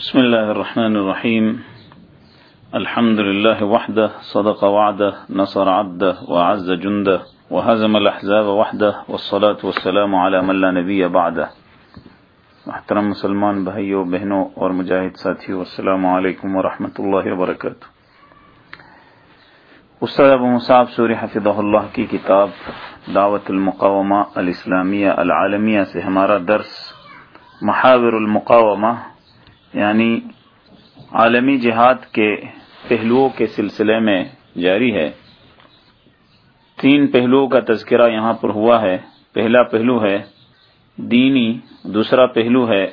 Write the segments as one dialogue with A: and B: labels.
A: بسم الله الرحمن الرحيم الحمد لله وحده صدق وعده نصر عبده وعز جنده وهزم الأحزاب وحده والصلاة والسلام على من لا نبي بعده محترم مسلمان بھائیوں بہنوں اور مجاہد ساتھیوں السلام علیکم ورحمۃ اللہ وبرکاتہ۔ استاد ابو مصعب سوری حفظہ اللہ کی کتاب دعوت المقامہ الاسلامیہ العالمیہ سے ہمارا درس محاور المقامہ یعنی عالمی جہاد کے پہلوؤں کے سلسلے میں جاری ہے۔ تین پہلوؤں کا تذکرہ یہاں پر ہوا ہے۔ پہلا پہلو ہے دینی، دوسرا پہلو ہے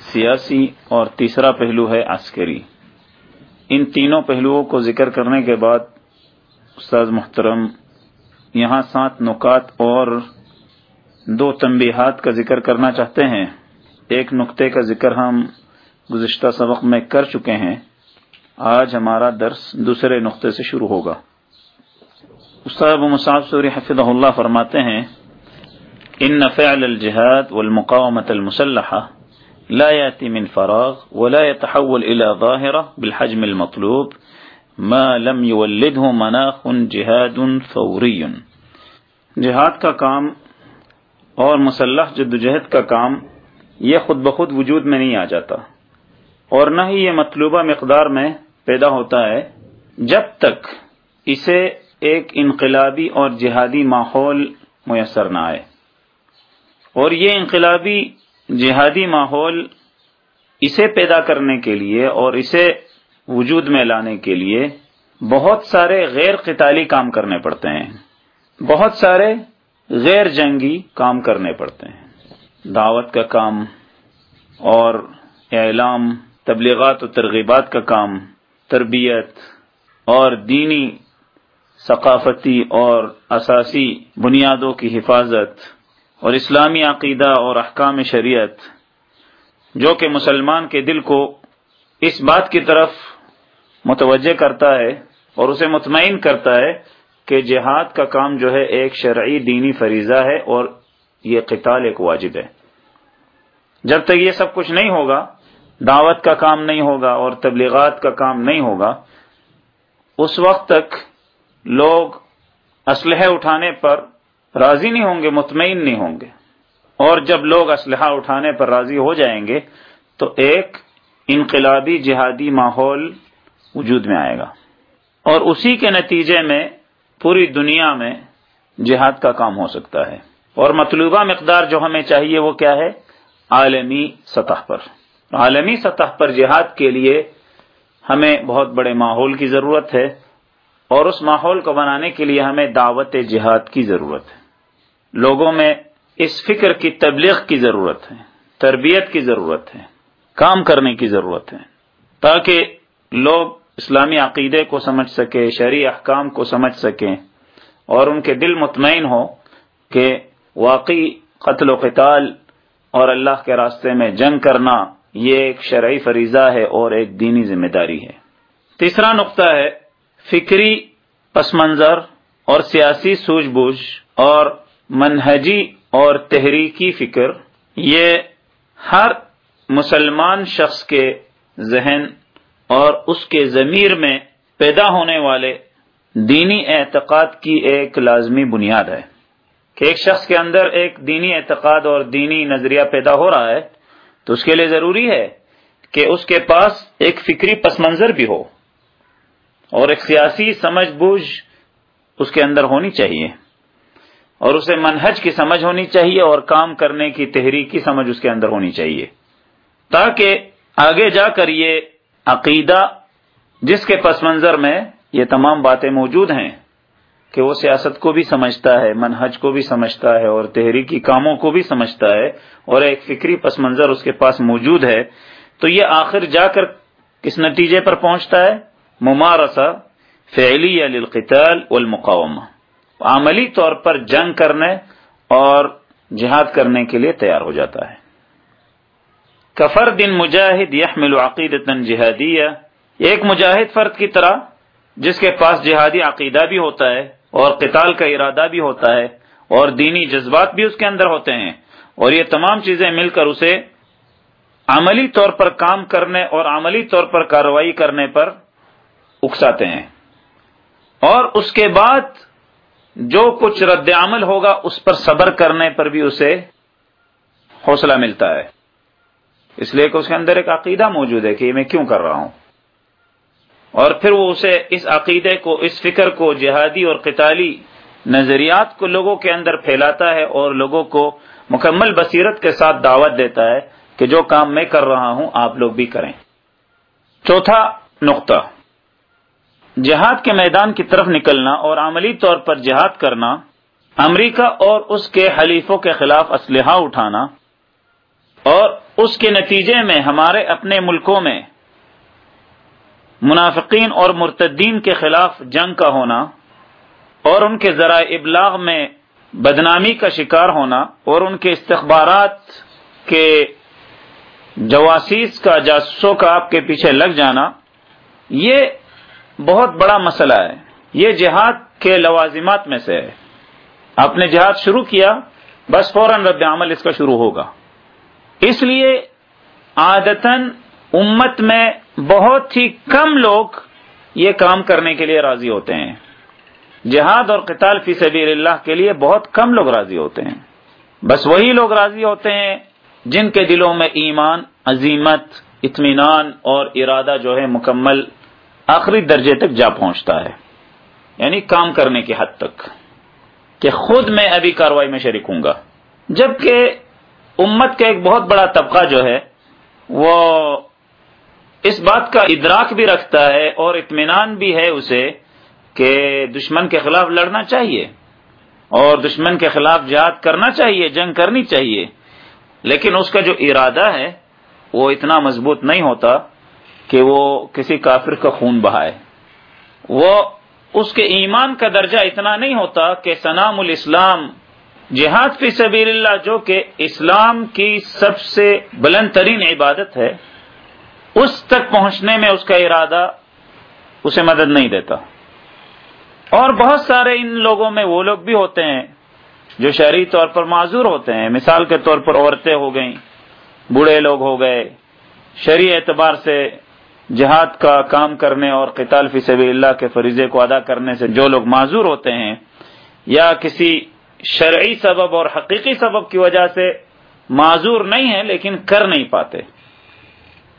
A: سیاسی اور تیسرا پہلو ہے عسکری۔ ان تینوں پہلوؤں کو ذکر کرنے کے بعد استاد محترم، یہاں سات نکات اور دو تنبیہات کا ذکر کرنا چاہتے ہیں۔ ایک نقطے کا ذکر ہم گزشتہ سبق میں کر چکے ہیں، آج ہمارا درس دوسرے نقطے سے شروع ہوگا۔ استاد ابو مصعب سوری حفظہ اللہ فرماتے ہیں، ان فعل الجهاد والمقاومة المسلحة لا يأتي من فراغ ولا يتحول إلى ظاهرة بالحجم المطلوب، ما لم يولده مناخ جهاد فوري جہاد کا کام اور مسلح جدوجہد کا کام، یہ خود بخود وجود میں نہیں آ جاتا۔ اور نہ ہی یہ مطلوبہ مقدار میں پیدا ہوتا ہے جب تک اسے ایک انقلابی اور جہادی ماحول میسر نہ آئے۔ اور یہ انقلابی جہادی ماحول اسے پیدا کرنے کے لیے اور اسے وجود میں لانے کے لیے بہت سارے غیر قتالی کام کرنے پڑتے ہیں۔ بہت سارے غیر جنگی کام کرنے پڑتے ہیں۔ دعوت کا کام اور اعلام تبلیغات و ترغیبات کا کام، تربیت اور دینی ثقافتی اور اساسی بنیادوں کی حفاظت اور اسلامی عقیدہ اور احکام شریعت، جو کہ مسلمان کے دل کو اس بات کی طرف متوجہ کرتا ہے اور اسے مطمئن کرتا ہے کہ جہاد کا کام جو ہے ایک شرعی دینی فریضہ ہے اور یہ قتال ایک واجب ہے۔ جب تک یہ سب کچھ نہیں ہوگا دعوت کا کام نہیں ہوگا اور تبلیغات کا کام نہیں ہوگا، اس وقت تک لوگ اسلحے اٹھانے پر راضی نہیں ہوں گے، مطمئن نہیں ہوں گے۔ اور جب لوگ اسلحہ اٹھانے پر راضی ہو جائیں گے، تو ایک انقلابی جہادی ماحول وجود میں آئے گا۔ اور اسی کے نتیجے میں پوری دنیا میں جہاد کا کام ہو سکتا ہے۔ اور مطلوبہ مقدار جو ہمیں چاہیے وہ کیا ہے؟ عالمی سطح پر۔ عالمی سطح پر جہاد کے لیے ہمیں بہت بڑے ماحول کی ضرورت ہے اور اس ماحول کو بنانے کے لیے ہمیں دعوت جہاد کی ضرورت ہے۔ لوگوں میں اس فکر کی تبلیغ کی ضرورت ہے، تربیت کی ضرورت ہے، کام کرنے کی ضرورت ہے۔ تاکہ لوگ اسلامی عقیدے کو سمجھ سکے شرعی احکام کو سمجھ سکیں اور ان کے دل مطمئن ہو کہ واقعی قتل و قتال اور اللہ کے راستے میں جنگ کرنا یہ ایک شرعی فریضہ ہے اور ایک دینی ذمہ داری ہے۔ تیسرا نقطہ ہے، فکری پس منظر اور سیاسی سوجھ بوجھ اور منہجی اور تحریکی فکر، یہ ہر مسلمان شخص کے ذہن اور اس کے ضمیر میں پیدا ہونے والے دینی اعتقاد کی ایک لازمی بنیاد ہے۔ کہ ایک شخص کے اندر ایک دینی اعتقاد اور دینی نظریہ پیدا ہو رہا ہے تو اس کے لیے ضروری ہے کہ اس کے پاس ایک فکری پس منظر بھی ہو اور ایک سیاسی سمجھ بوجھ اس کے اندر ہونی چاہیے اور اسے منہج کی سمجھ ہونی چاہیے اور کام کرنے کی تحریک کی سمجھ اس کے اندر ہونی چاہیے تاکہ آگے جا کر یہ عقیدہ جس کے پس منظر میں یہ تمام باتیں موجود ہیں کہ وہ سیاست کو بھی سمجھتا ہے، منہج کو بھی سمجھتا ہے اور تحریکی کاموں کو بھی سمجھتا ہے اور ایک فکری پس منظر اس کے پاس موجود ہے، تو یہ آخر جا کر کس نتیجے پر پہنچتا ہے؟ ممارسہ فعلی للقتال والمقاومہ۔ عملی طور پر جنگ کرنے اور جہاد کرنے کے لیے تیار ہو جاتا ہے۔ کفر دن مجاہد یحمل عقیدتا جہادیہ۔ ایک مجاہد فرد کی طرح، جس کے پاس جہادی عقیدہ بھی ہوتا ہے اور قتال کا ارادہ بھی ہوتا ہے اور دینی جذبات بھی اس کے اندر ہوتے ہیں اور یہ تمام چیزیں مل کر اسے عملی طور پر کام کرنے اور عملی طور پر کارروائی کرنے پر اکساتے ہیں۔ اور اس کے بعد جو کچھ رد عمل ہوگا اس پر صبر کرنے پر بھی اسے حوصلہ ملتا ہے۔ اس لیے کہ اس کے اندر ایک عقیدہ موجود ہے کہ میں کیوں کر رہا ہوں۔ اور پھر وہ اسے اس عقیدے کو، اس فکر کو، جہادی اور قتالی نظریات کو لوگوں کے اندر پھیلاتا ہے اور لوگوں کو مکمل بصیرت کے ساتھ دعوت دیتا ہے کہ جو کام میں کر رہا ہوں آپ لوگ بھی کریں۔ چوتھا نقطہ، جہاد کے میدان کی طرف نکلنا اور عملی طور پر جہاد کرنا، امریکہ اور اس کے حلیفوں کے خلاف اسلحہ اٹھانا اور اس کے نتیجے میں ہمارے اپنے ملکوں میں منافقین اور مرتدین کے خلاف جنگ کا ہونا اور ان کے ذرائع ابلاغ میں بدنامی کا شکار ہونا اور ان کے استخبارات کے جواسیس کا، جاسوسوں کا آپ کے پیچھے لگ جانا، یہ بہت بڑا مسئلہ ہے۔ یہ جہاد کے لوازمات میں سے ہے۔ آپ نے جہاد شروع کیا، بس فوراً رد عمل اس کا شروع ہوگا۔ اس لیے عادتاً امت میں بہت ہی کم لوگ یہ کام کرنے کے لیے راضی ہوتے ہیں۔ جہاد اور قتال فی سبیل اللہ کے لیے بہت کم لوگ راضی ہوتے ہیں۔ بس وہی لوگ راضی ہوتے ہیں جن کے دلوں میں ایمان عظیمت اطمینان اور ارادہ جو ہے مکمل آخری درجے تک جا پہنچتا ہے۔ یعنی کام کرنے کی حد تک۔ کہ خود میں ابھی کاروائی میں شریک ہوں گا۔ جبکہ امت کا ایک بہت بڑا طبقہ جو ہے وہ اس بات کا ادراک بھی رکھتا ہے اور اطمینان بھی ہے اسے کہ دشمن کے خلاف لڑنا چاہیے اور دشمن کے خلاف جہاد کرنا چاہیے، جنگ کرنی چاہیے۔ لیکن اس کا جو ارادہ ہے، وہ اتنا مضبوط نہیں ہوتا کہ وہ کسی کافر کا خون بہائے۔ وہ اس کے ایمان کا درجہ اتنا نہیں ہوتا کہ سنام الاسلام، جہاد فی سبیل اللہ، جو کہ اسلام کی سب سے بلند ترین عبادت ہے۔ اس تک پہنچنے میں اس کا ارادہ اسے مدد نہیں دیتا۔ اور بہت سارے ان لوگوں میں وہ لوگ بھی ہوتے ہیں جو شہری طور پر معذور ہوتے ہیں۔ مثال کے طور پر عورتیں ہو گئیں، بوڑھے لوگ ہو گئے۔ شہری اعتبار سے جہاد کا کام کرنے اور قتال فی سبیل اللہ کے فریضے کو ادا کرنے سے جو لوگ معذور ہوتے ہیں یا کسی شرعی سبب اور حقیقی سبب کی وجہ سے معذور نہیں ہیں لیکن کر نہیں پاتے۔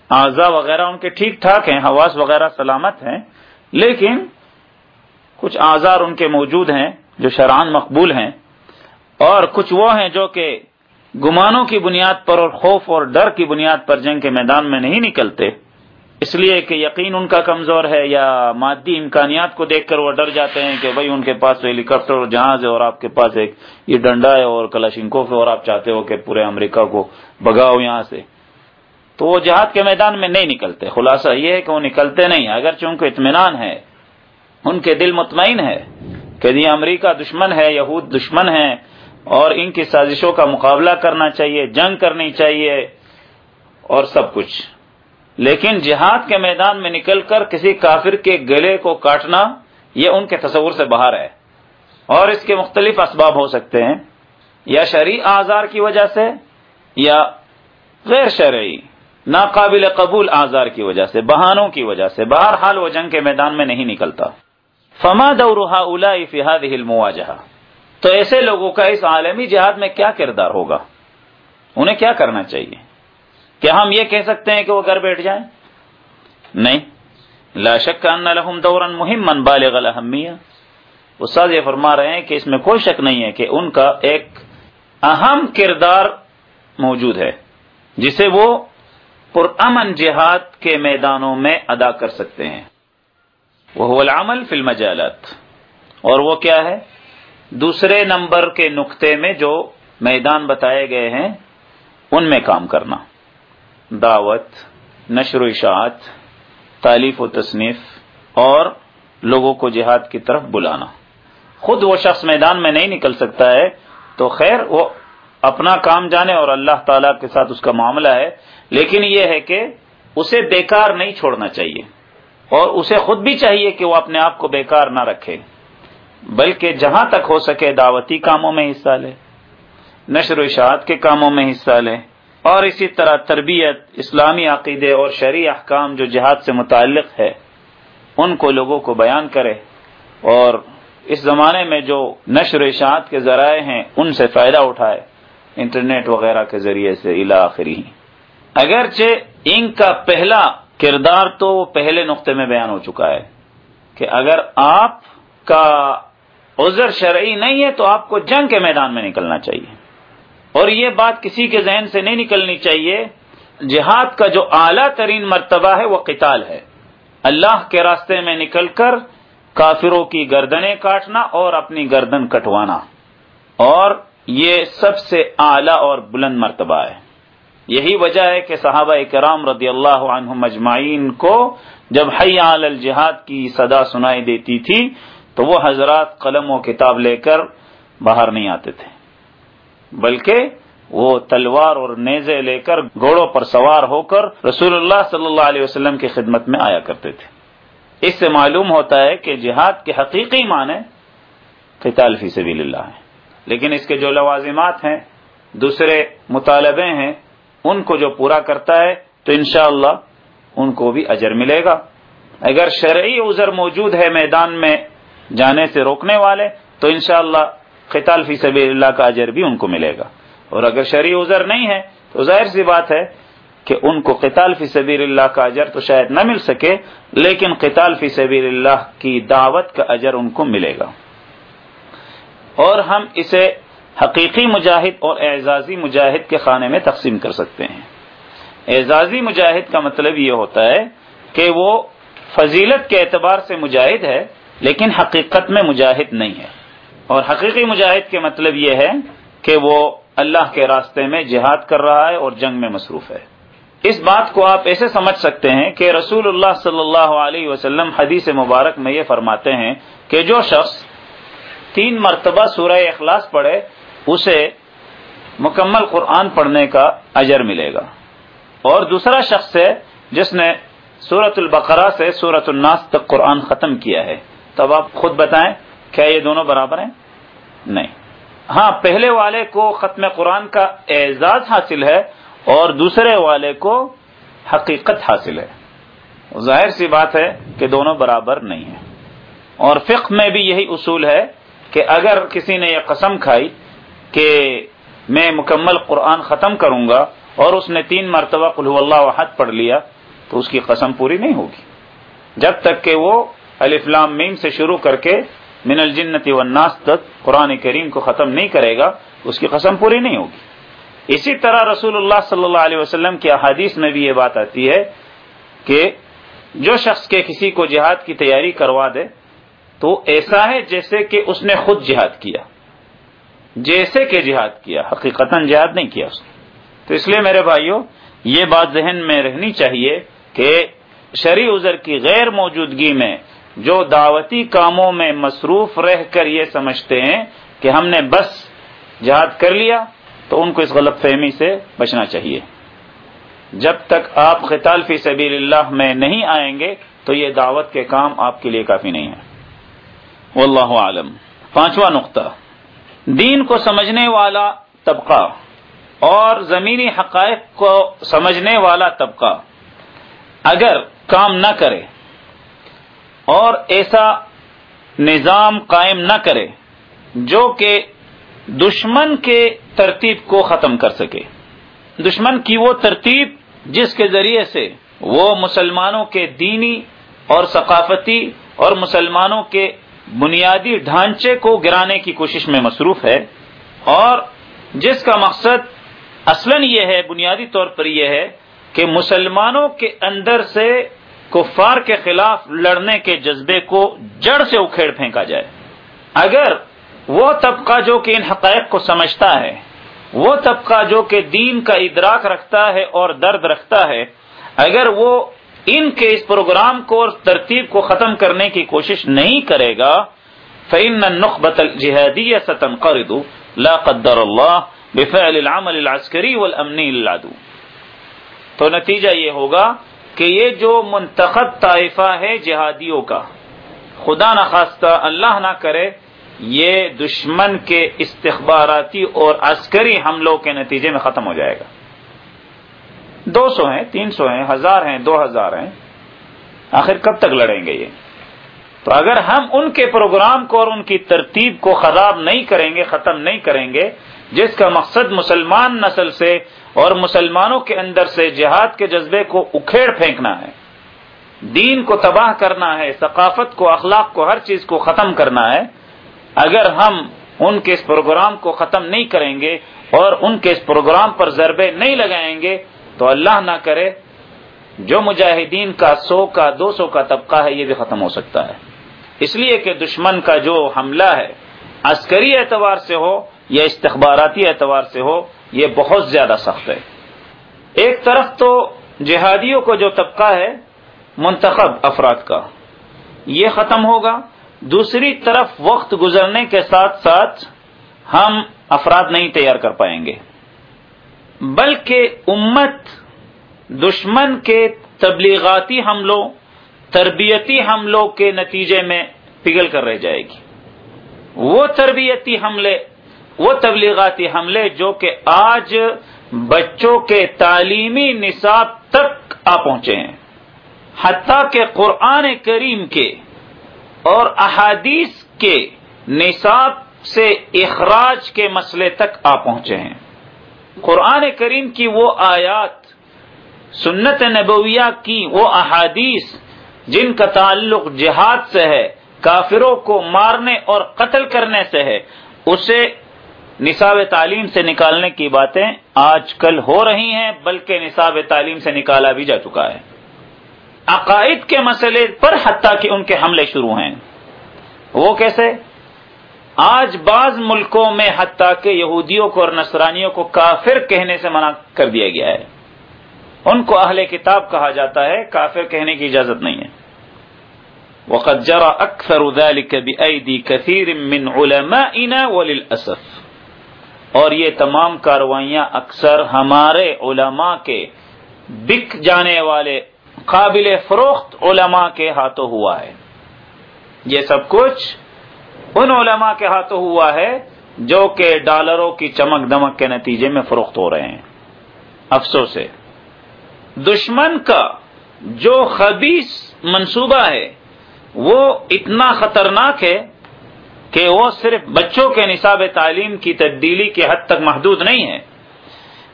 A: اعضا وغیرہ ان کے ٹھیک ٹھاک ہیں، حواس وغیرہ سلامت ہیں، لیکن کچھ آزار ان کے موجود ہیں جو شران مقبول ہیں، اور کچھ وہ ہیں جو کہ گمانوں کی بنیاد پر اور خوف اور ڈر کی بنیاد پر جنگ کے میدان میں نہیں نکلتے۔ اس لیے کہ یقین ان کا کمزور ہے یا مادی امکانیات کو دیکھ کر وہ ڈر جاتے ہیں کہ بھائی ان کے پاس ہیلی کاپٹر اور جہاز ہے اور آپ کے پاس ایک یہ ڈنڈا ہے اور کلاشنکوف ہے اور آپ چاہتے ہو کہ پورے امریکہ کو بگاؤ یہاں سے۔ تو وہ جہاد کے میدان میں نہیں نکلتے۔ خلاصہ یہ ہے کہ وہ نکلتے نہیں اگر چونکہ اطمینان ہے، ان کے دل مطمئن ہے کہ یہ امریکہ دشمن ہے، یہود دشمن ہے اور ان کی سازشوں کا مقابلہ کرنا چاہیے، جنگ کرنی چاہیے اور سب کچھ۔ لیکن جہاد کے میدان میں نکل کر کسی کافر کے گلے کو کاٹنا، یہ ان کے تصور سے باہر ہے۔ اور اس کے مختلف اسباب ہو سکتے ہیں، یا شرعی آزار کی وجہ سے یا غیر شرعی۔ ناقابل قبول آزار کی وجہ سے، بہانوں کی وجہ سے، بہرحال وہ جنگ کے میدان میں نہیں نکلتا۔ فما دورہ اولا فہاد المواجہ تو ایسے لوگوں کا اس عالمی جہاد میں کیا کردار ہوگا؟ انہیں کیا کرنا چاہیے؟ کیا ہم یہ کہہ سکتے ہیں کہ وہ گھر بیٹھ جائیں؟ نہیں۔ لا شک ان لهم دورا مهما بالغ الاهميه استاد یہ فرما رہے ہیں کہ اس میں کوئی شک نہیں ہے کہ ان کا ایک اہم کردار موجود ہے، جسے وہ پرامن جہاد کے میدانوں میں ادا کر سکتے ہیں۔ وہ العمل فی المجالات۔ اور وہ کیا ہے؟ دوسرے نمبر کے نقطے میں جو میدان بتائے گئے ہیں، ان میں کام کرنا۔ دعوت، نشر و اشاعت تعلیف و تصنیف، اور لوگوں کو جہاد کی طرف بلانا۔ خود وہ شخص میدان میں نہیں نکل سکتا ہے، تو خیر وہ اپنا کام جانے اور اللہ تعالی کے ساتھ اس کا معاملہ ہے۔ لیکن یہ ہے کہ اسے بیکار نہیں چھوڑنا چاہیے اور اسے خود بھی چاہیے کہ وہ اپنے آپ کو بیکار نہ رکھے بلکہ جہاں تک ہو سکے دعوتی کاموں میں حصہ لے، نشر و اشاعت کے کاموں میں حصہ لے اور اسی طرح تربیت، اسلامی عقیدے اور شرعی احکام جو جہاد سے متعلق ہے، ان کو لوگوں کو بیان کرے اور اس زمانے میں جو نشر و اشاعت کے ذرائع ہیں، ان سے فائدہ اٹھائے، انٹرنیٹ وغیرہ کے ذریعے سے الا آخری اگرچہ ان کا پہلا کردار تو پہلے نقطے میں بیان ہو چکا ہے کہ اگر آپ کا عذر شرعی نہیں ہے تو آپ کو جنگ کے میدان میں نکلنا چاہیے اور یہ بات کسی کے ذہن سے نہیں نکلنی چاہیے۔ جہاد کا جو اعلیٰ ترین مرتبہ ہے وہ قتال ہے۔ اللہ کے راستے میں نکل کر کافروں کی گردنیں کاٹنا اور اپنی گردن کٹوانا۔ اور یہ سب سے اعلی اور بلند مرتبہ ہے۔ یہی وجہ ہے کہ صحابہ کرام رضی اللہ عنہ مجمعین کو جب حی الجہاد کی صدا سنائی دیتی تھی، تو وہ حضرات قلم و کتاب لے کر باہر نہیں آتے تھے۔ بلکہ وہ تلوار اور نیزے لے کر گھوڑوں پر سوار ہو کر رسول اللہ صلی اللہ علیہ وسلم کی خدمت میں آیا کرتے تھے۔ اس سے معلوم ہوتا ہے کہ جہاد کے حقیقی معنی قتال فی سبیل اللہ ہے لیکن اس کے جو لوازمات ہیں، دوسرے مطالبے ہیں ان کو جو پورا کرتا ہے، تو انشاءاللہ اللہ ان کو بھی اجر ملے گا۔ اگر شرعی عذر موجود ہے میدان میں جانے سے روکنے والے، تو انشاءاللہ اللہ قتال فی سبیل اللہ کا اجر بھی ان کو ملے گا۔ اور اگر شرعی عذر نہیں ہے، تو ظاہر سی بات ہے کہ ان کو قتال فی سبیل اللہ کا اجر تو شاید نہ مل سکے، لیکن قتال فی سبیل اللہ کی دعوت کا اجر ان کو ملے گا۔ اور ہم اسے حقیقی مجاہد اور اعزازی مجاہد کے خانے میں تقسیم کر سکتے ہیں۔ اعزازی مجاہد کا مطلب یہ ہوتا ہے کہ وہ فضیلت کے اعتبار سے مجاہد ہے، لیکن حقیقت میں مجاہد نہیں ہے۔ اور حقیقی مجاہد کے مطلب یہ ہے کہ وہ اللہ کے راستے میں جہاد کر رہا ہے اور جنگ میں مصروف ہے۔ اس بات کو آپ ایسے سمجھ سکتے ہیں کہ رسول اللہ صلی اللہ علیہ وسلم حدیث مبارک میں یہ فرماتے ہیں کہ جو شخص تین مرتبہ سورہ اخلاص پڑھے اسے مکمل قرآن پڑھنے کا اجر ملے گا۔ اور دوسرا شخص ہے جس نے سورت البقرہ سے سورت الناس تک قرآن ختم کیا ہے۔ تب آپ خود بتائیں، کیا یہ دونوں برابر ہیں؟ نہیں۔ ہاں پہلے والے کو ختم قرآن کا اعزاز حاصل ہے اور دوسرے والے کو حقیقت حاصل ہے۔ ظاہر سی بات ہے کہ دونوں برابر نہیں ہیں۔ اور فقہ میں بھی یہی اصول ہے کہ اگر کسی نے یہ قسم کھائی کہ میں مکمل قرآن ختم کروں گا اور اس نے تین مرتبہ قلو اللہ وحد پڑھ لیا، تو اس کی قسم پوری نہیں ہوگی۔ جب تک کہ وہ الفلام میم سے شروع کر کے من الجنتی والناس تک قرآن کریم کو ختم نہیں کرے گا، اس کی قسم پوری نہیں ہوگی۔ اسی طرح رسول اللہ صلی اللہ علیہ وسلم کی احادیث میں بھی یہ بات آتی ہے کہ جو شخص کے کسی کو جہاد کی تیاری کروا دے، تو ایسا ہے جیسے کہ اس نے خود جہاد کیا۔ جیسے کہ جہاد کیا حقیقت جہاد نہیں کیا اس نے۔ تو اس لیے میرے بھائیوں یہ بات ذہن میں رہنی چاہیے کہ شرع عذر کی غیر موجودگی میں جو دعوتی کاموں میں مصروف رہ کر یہ سمجھتے ہیں کہ ہم نے بس جہاد کر لیا، تو ان کو اس غلط فہمی سے بچنا چاہیے۔ جب تک آپ قتال فی سبیل اللہ میں نہیں آئیں گے، تو یہ دعوت کے کام آپ کے لیے کافی نہیں ہے۔ واللہ عالم پانچواں نقطہ۔ دین کو سمجھنے والا طبقہ اور زمینی حقائق کو سمجھنے والا طبقہ اگر کام نہ کرے اور ایسا نظام قائم نہ کرے جو کہ دشمن کے ترتیب کو ختم کر سکے۔ دشمن کی وہ ترتیب جس کے ذریعے سے وہ مسلمانوں کے دینی اور ثقافتی اور مسلمانوں کے بنیادی ڈھانچے کو گرانے کی کوشش میں مصروف ہے اور جس کا مقصد اصلا یہ ہے، بنیادی طور پر یہ ہے کہ مسلمانوں کے اندر سے کفار کے خلاف لڑنے کے جذبے کو جڑ سے اکھیڑ پھینکا جائے۔ اگر وہ طبقہ جو کہ ان حقائق کو سمجھتا ہے، وہ طبقہ جو کہ دین کا ادراک رکھتا ہے اور درد رکھتا ہے، اگر وہ ان کے اس پروگرام کو اور ترتیب کو ختم کرنے کی کوشش نہیں کرے گا فعن نقبت الجہادی ستن قردو لا قدر اللہ بفعل العمل العسکری والامنی العدو تو نتیجہ یہ ہوگا کہ یہ جو منتخب طائفہ ہے جہادیوں کا، خدا نخواستہ اللہ نہ کرے، یہ دشمن کے استخباراتی اور عسکری حملوں کے نتیجے میں ختم ہو جائے گا۔ دو سو ہیں، تین سو ہیں، ہزار ہیں، دو ہزار ہیں۔ آخر کب تک لڑیں گے یہ؟ تو اگر ہم ان کے پروگرام کو اور ان کی ترتیب کو خراب نہیں کریں گے، ختم نہیں کریں گے، جس کا مقصد مسلمان نسل سے اور مسلمانوں کے اندر سے جہاد کے جذبے کو اکھیڑ پھینکنا ہے، دین کو تباہ کرنا ہے، ثقافت کو، اخلاق کو، ہر چیز کو ختم کرنا ہے، اگر ہم ان کے اس پروگرام کو ختم نہیں کریں گے اور ان کے اس پروگرام پر ضربے نہیں لگائیں گے تو اللہ نہ کرے، جو مجاہدین کا سو کا، دو سو کا طبقہ ہے، یہ بھی ختم ہو سکتا ہے۔ اس لیے کہ دشمن کا جو حملہ ہے، عسکری اعتبار سے ہو یا استخباراتی اعتبار سے ہو، یہ بہت زیادہ سخت ہے۔ ایک طرف تو جہادیوں کو جو طبقہ ہے، منتخب افراد کا، یہ ختم ہوگا۔ دوسری طرف وقت گزرنے کے ساتھ ساتھ ہم افراد نہیں تیار کر پائیں گے۔ بلکہ امت، دشمن کے تبلیغاتی حملوں، تربیتی حملوں کے نتیجے میں پگھل کر رہ جائے گی۔ وہ تربیتی حملے، وہ تبلیغاتی حملے جو کہ آج بچوں کے تعلیمی نصاب تک آ پہنچے ہیں۔ حتیٰ کہ قرآن کریم کے اور احادیث کے نصاب سے اخراج کے مسئلے تک آ پہنچے ہیں۔ قرآن کریم کی وہ آیات، سنت نبویہ کی وہ احادیث جن کا تعلق جہاد سے ہے، کافروں کو مارنے اور قتل کرنے سے ہے، اسے نصاب تعلیم سے نکالنے کی باتیں آج کل ہو رہی ہیں، بلکہ نصاب تعلیم سے نکالا بھی جا چکا ہے۔ عقائد کے مسئلے پر حتیٰ کہ ان کے حملے شروع ہیں۔ وہ کیسے؟ آج بعض ملکوں میں حتیٰ کہ یہودیوں کو اور نصرانیوں کو کافر کہنے سے منع کر دیا گیا ہے۔ ان کو اہل کتاب کہا جاتا ہے، کافر کہنے کی اجازت نہیں ہے۔ وقت جرا اکثر كثير من علمائنا وللاسف اور یہ تمام کاروائیاں اکثر ہمارے علماء کے بک جانے والے قابل فروخت علماء کے ہاتھوں ہوا ہے۔ یہ سب کچھ ان علماء کے ہاتھوں ہوا ہے جو کہ ڈالروں کی چمک دمک کے نتیجے میں فروخت ہو رہے ہیں۔ افسوس ہے۔ دشمن کا جو خبیص منصوبہ ہے، وہ اتنا خطرناک ہے کہ وہ صرف بچوں کے نصاب تعلیم کی تبدیلی کے حد تک محدود نہیں ہے۔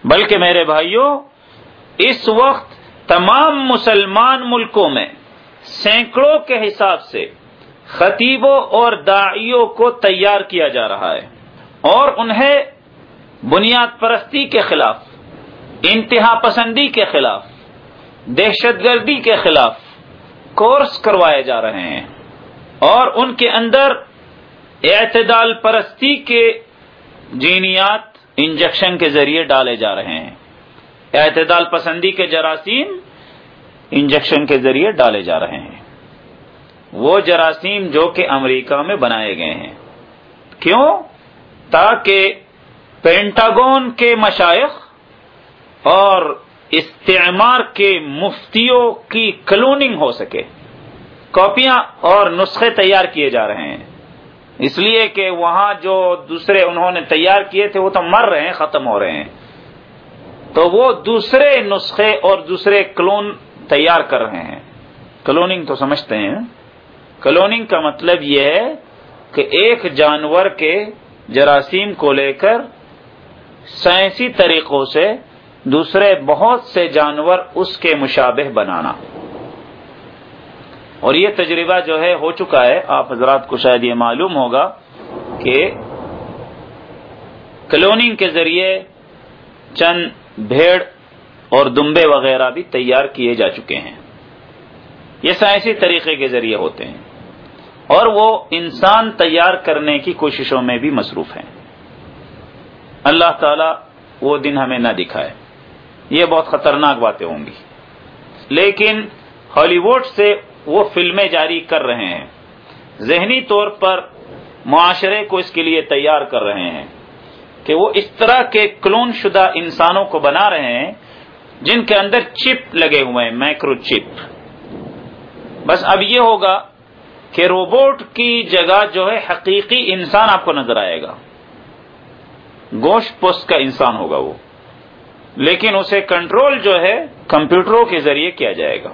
A: بلکہ میرے بھائیوں، اس وقت تمام مسلمان ملکوں میں سینکڑوں کے حساب سے خطیبوں اور داعیوں کو تیار کیا جا رہا ہے اور انہیں بنیاد پرستی کے خلاف، انتہا پسندی کے خلاف، دہشت گردی کے خلاف کورس کروائے جا رہے ہیں اور ان کے اندر اعتدال پرستی کے جینیات انجیکشن کے ذریعے ڈالے جا رہے ہیں۔ اعتدال پسندی کے جراثیم انجیکشن کے ذریعے ڈالے جا رہے ہیں۔ وہ جراثیم جو کہ امریکہ میں بنائے گئے ہیں۔ کیوں؟ تاکہ پینٹاگون کے مشائق اور استعمار کے مفتیوں کی کلوننگ ہو سکے۔ کاپیاں اور نسخے تیار کیے جا رہے ہیں۔ اس لیے کہ وہاں جو دوسرے انہوں نے تیار کیے تھے وہ تو مر رہے ہیں، ختم ہو رہے ہیں۔ تو وہ دوسرے نسخے اور دوسرے کلون تیار کر رہے ہیں۔ کلوننگ تو سمجھتے ہیں۔ کلوننگ کا مطلب یہ ہے کہ ایک جانور کے جراثیم کو لے کر سائنسی طریقوں سے دوسرے بہت سے جانور اس کے مشابہ بنانا۔ اور یہ تجربہ جو ہے ہو چکا ہے۔ آپ حضرات کو شاید یہ معلوم ہوگا کہ کلوننگ کے ذریعے چند بھیڑ اور دمبے وغیرہ بھی تیار کیے جا چکے ہیں۔ یہ سائنسی طریقے کے ذریعے ہوتے ہیں۔ اور وہ انسان تیار کرنے کی کوششوں میں بھی مصروف ہیں۔ اللہ تعالی وہ دن ہمیں نہ دکھائے۔ یہ بہت خطرناک باتیں ہوں گی۔ لیکن ہالی ووڈ سے وہ فلمیں جاری کر رہے ہیں۔ ذہنی طور پر معاشرے کو اس کے لیے تیار کر رہے ہیں کہ وہ اس طرح کے کلون شدہ انسانوں کو بنا رہے ہیں جن کے اندر چپ لگے ہوئے ہیں، مائکرو چپ۔ بس اب یہ ہوگا کہ روبوٹ کی جگہ جو ہے حقیقی انسان آپ کو نظر آئے گا۔ گوشت پوست کا انسان ہوگا وہ۔ لیکن اسے کنٹرول جو ہے کمپیوٹروں کے ذریعے کیا جائے گا۔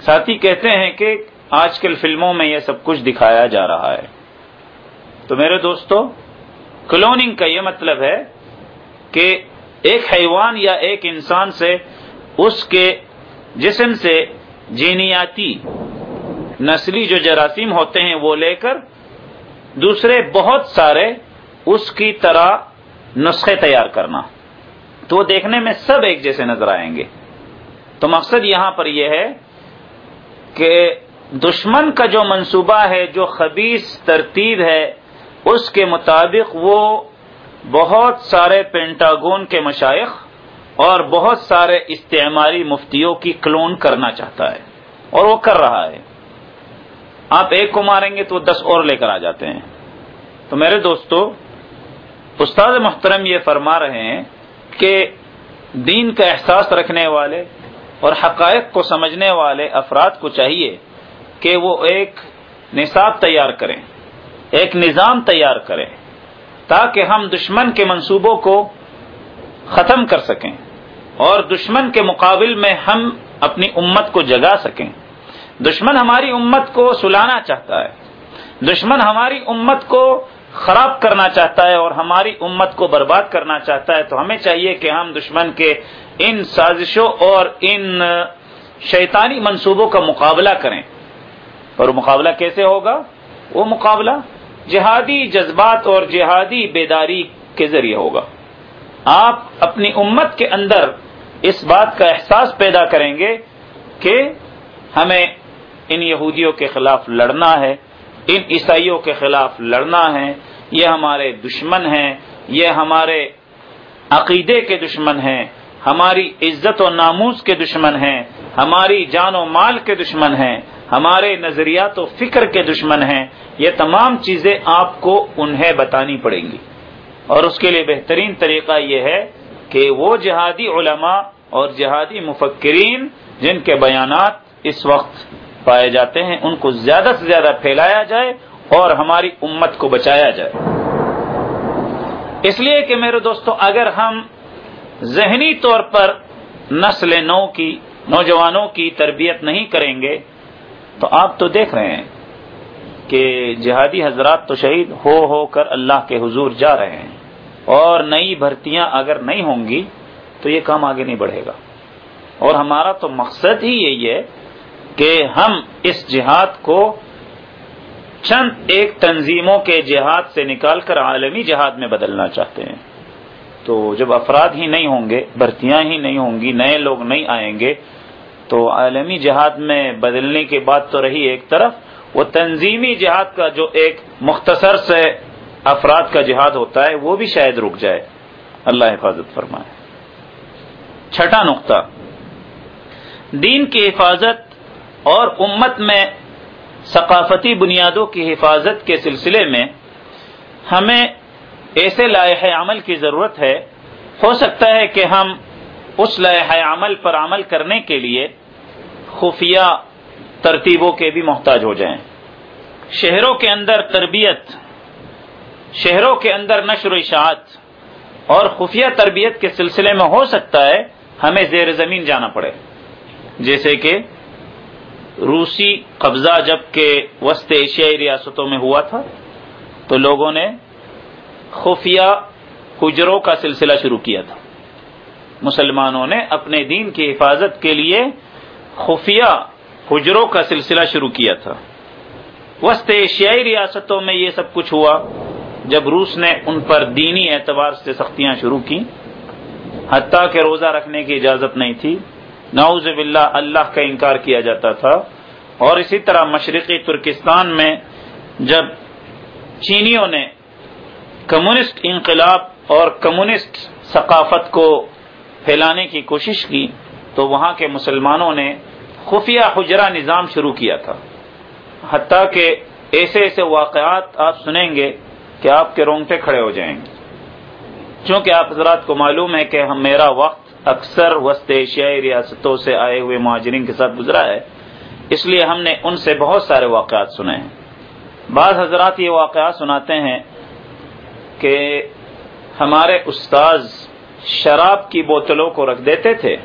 A: ساتھی کہتے ہیں کہ آج کل فلموں میں یہ سب کچھ دکھایا جا رہا ہے۔ تو میرے دوستو، کلوننگ کا یہ مطلب ہے کہ ایک حیوان یا ایک انسان سے اس کے جسم سے جینیاتی نسلی جو جراثیم ہوتے ہیں وہ لے کر دوسرے بہت سارے اس کی طرح نسخے تیار کرنا۔ تو وہ دیکھنے میں سب ایک جیسے نظر آئیں گے۔ تو مقصد یہاں پر یہ ہے کہ دشمن کا جو منصوبہ ہے، جو خبیص ترتیب ہے، اس کے مطابق وہ بہت سارے پینٹاگون کے مشائق اور بہت سارے استعماری مفتیوں کی کلون کرنا چاہتا ہے اور وہ کر رہا ہے۔ آپ ایک کو ماریں گے تو وہ دس اور لے کر آ جاتے ہیں۔ تو میرے دوستو، استاد محترم یہ فرما رہے ہیں کہ دین کا احساس رکھنے والے اور حقائق کو سمجھنے والے افراد کو چاہیے کہ وہ ایک نصاب تیار کریں، ایک نظام تیار کریں، تاکہ ہم دشمن کے منصوبوں کو ختم کر سکیں اور دشمن کے مقابل میں ہم اپنی امت کو جگا سکیں۔ دشمن ہماری امت کو سلانا چاہتا ہے۔ دشمن ہماری امت کو خراب کرنا چاہتا ہے اور ہماری امت کو برباد کرنا چاہتا ہے۔ تو ہمیں چاہیے کہ ہم دشمن کے ان سازشوں اور ان شیطانی منصوبوں کا مقابلہ کریں۔ اور مقابلہ کیسے ہوگا؟ وہ مقابلہ جہادی جذبات اور جہادی بیداری کے ذریعے ہوگا۔ آپ اپنی امت کے اندر اس بات کا احساس پیدا کریں گے کہ ہمیں ان یہودیوں کے خلاف لڑنا ہے، ان عیسائیوں کے خلاف لڑنا ہے، یہ ہمارے دشمن ہیں، یہ ہمارے عقیدے کے دشمن ہیں، ہماری عزت و ناموز کے دشمن ہیں، ہماری جان و مال کے دشمن ہیں، ہمارے نظریات و فکر کے دشمن ہیں، یہ تمام چیزیں آپ کو انہیں بتانی پڑیں گی۔ اور اس کے لیے بہترین طریقہ یہ ہے کہ وہ جہادی علماء اور جہادی مفکرین جن کے بیانات اس وقت پائے جاتے ہیں، ان کو زیادہ سے زیادہ پھیلایا جائے اور ہماری امت کو بچایا جائے۔ اس لیے کہ میرے دوستو، اگر ہم ذہنی طور پر نسل نو کی، نوجوانوں کی تربیت نہیں کریں گے، تو آپ تو دیکھ رہے ہیں کہ جہادی حضرات تو شہید ہو ہو کر اللہ کے حضور جا رہے ہیں۔ اور نئی بھرتیاں اگر نہیں ہوں گی، تو یہ کام آگے نہیں بڑھے گا۔ اور ہمارا تو مقصد ہی یہی ہے کہ ہم اس جہاد کو چند ایک تنظیموں کے جہاد سے نکال کر عالمی جہاد میں بدلنا چاہتے ہیں۔ تو جب افراد ہی نہیں ہوں گے، بھرتیاں ہی نہیں ہوں گی، نئے لوگ نہیں آئیں گے، تو عالمی جہاد میں بدلنے کی بات تو رہی ایک طرف، وہ تنظیمی جہاد کا جو ایک مختصر سے افراد کا جہاد ہوتا ہے، وہ بھی شاید رک جائے۔ اللہ حفاظت فرمائے۔ چھٹا نقطہ۔ دین کی حفاظت اور امت میں ثقافتی بنیادوں کی حفاظت کے سلسلے میں ہمیں ایسے لائح عمل کی ضرورت ہے۔ ہو سکتا ہے کہ ہم اس لائح عمل پر عمل کرنے کے لیے خفیہ ترتیبوں کے بھی محتاج ہو جائیں۔ شہروں کے اندر تربیت، شہروں کے اندر نشر و اشاعت اور خفیہ تربیت کے سلسلے میں ہو سکتا ہے، ہمیں زیر زمین جانا پڑے۔ جیسے کہ روسی قبضہ جبکہ وسط ایشیائی ریاستوں میں ہوا تھا، تو لوگوں نے خفیہ حجروں کا سلسلہ شروع کیا تھا۔ مسلمانوں نے اپنے دین کی حفاظت کے لیے خفیہ حجروں کا سلسلہ شروع کیا تھا۔ وسط ایشیائی ریاستوں میں یہ سب کچھ ہوا۔ جب روس نے ان پر دینی اعتبار سے سختیاں شروع کی حتیٰ کہ روزہ رکھنے کی اجازت نہیں تھی نعوذ باللہ، اللہ کا انکار کیا جاتا تھا۔ اور اسی طرح مشرقی ترکستان میں جب چینیوں نے کمیونسٹ انقلاب اور کمیونسٹ ثقافت کو پھیلانے کی کوشش کی، تو وہاں کے مسلمانوں نے خفیہ حجرہ نظام شروع کیا تھا۔ حتیٰ کہ ایسے ایسے واقعات آپ سنیں گے کہ آپ کے رونگٹے کھڑے ہو جائیں گے۔ چونکہ آپ حضرات کو معلوم ہے کہ ہم میرا وقت اکثر وسط ایشیائی ریاستوں سے آئے ہوئے مہاجرین کے ساتھ گزرا ہے۔ اس لیے ہم نے ان سے بہت سارے واقعات سنے ہیں۔ بعض حضرات یہ واقعات سناتے ہیں کہ ہمارے استاذ شراب کی بوتلوں کو رکھ دیتے تھے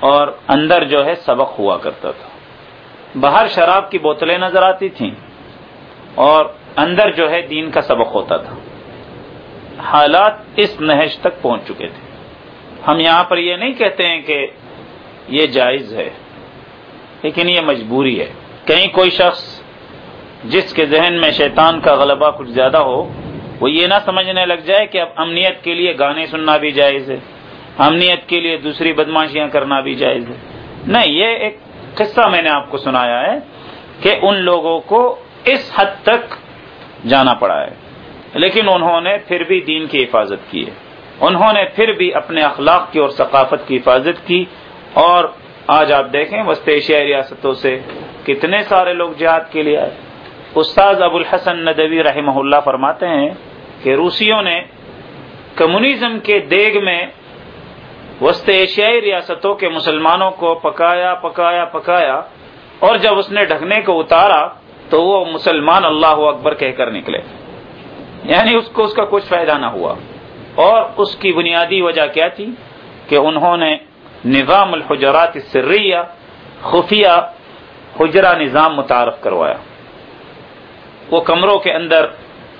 A: اور اندر جو ہے سبق ہوا کرتا تھا۔ باہر شراب کی بوتلیں نظر آتی تھیں اور اندر جو ہے دین کا سبق ہوتا تھا۔ حالات اس نہج تک پہنچ چکے تھے۔ ہم یہاں پر یہ نہیں کہتے ہیں کہ یہ جائز ہے، لیکن یہ مجبوری ہے۔ کہیں کوئی شخص جس کے ذہن میں شیطان کا غلبہ کچھ زیادہ ہو، وہ یہ نہ سمجھنے لگ جائے کہ اب امنیت کے لیے گانے سننا بھی جائز ہے، امنیت کے لیے دوسری بدماشیاں کرنا بھی جائز ہے۔ نہیں، یہ ایک قصہ میں نے آپ کو سنایا ہے کہ ان لوگوں کو اس حد تک جانا پڑا ہے، لیکن انہوں نے پھر بھی دین کی حفاظت کی ہے۔ انہوں نے پھر بھی اپنے اخلاق کی اور ثقافت کی حفاظت کی اور آج آپ دیکھیں وسط ایشیائی ریاستوں سے کتنے سارے لوگ جہاد کے لیے آئے۔ استاد ابو الحسن ندوی رحمہ اللہ فرماتے ہیں کہ روسیوں نے کمیونزم کے دیگ میں وسط ایشیائی ریاستوں کے مسلمانوں کو پکایا پکایا پکایا اور جب اس نے ڈھکنے کو اتارا تو وہ مسلمان اللہ اکبر کہہ کر نکلے۔ یعنی اس کو، اس کا کچھ فائدہ نہ ہوا۔ اور اس کی بنیادی وجہ کیا تھی کہ انہوں نے نظام الحجرات السریہ، خفیہ حجرہ نظام متعارف کروایا۔ وہ کمروں کے اندر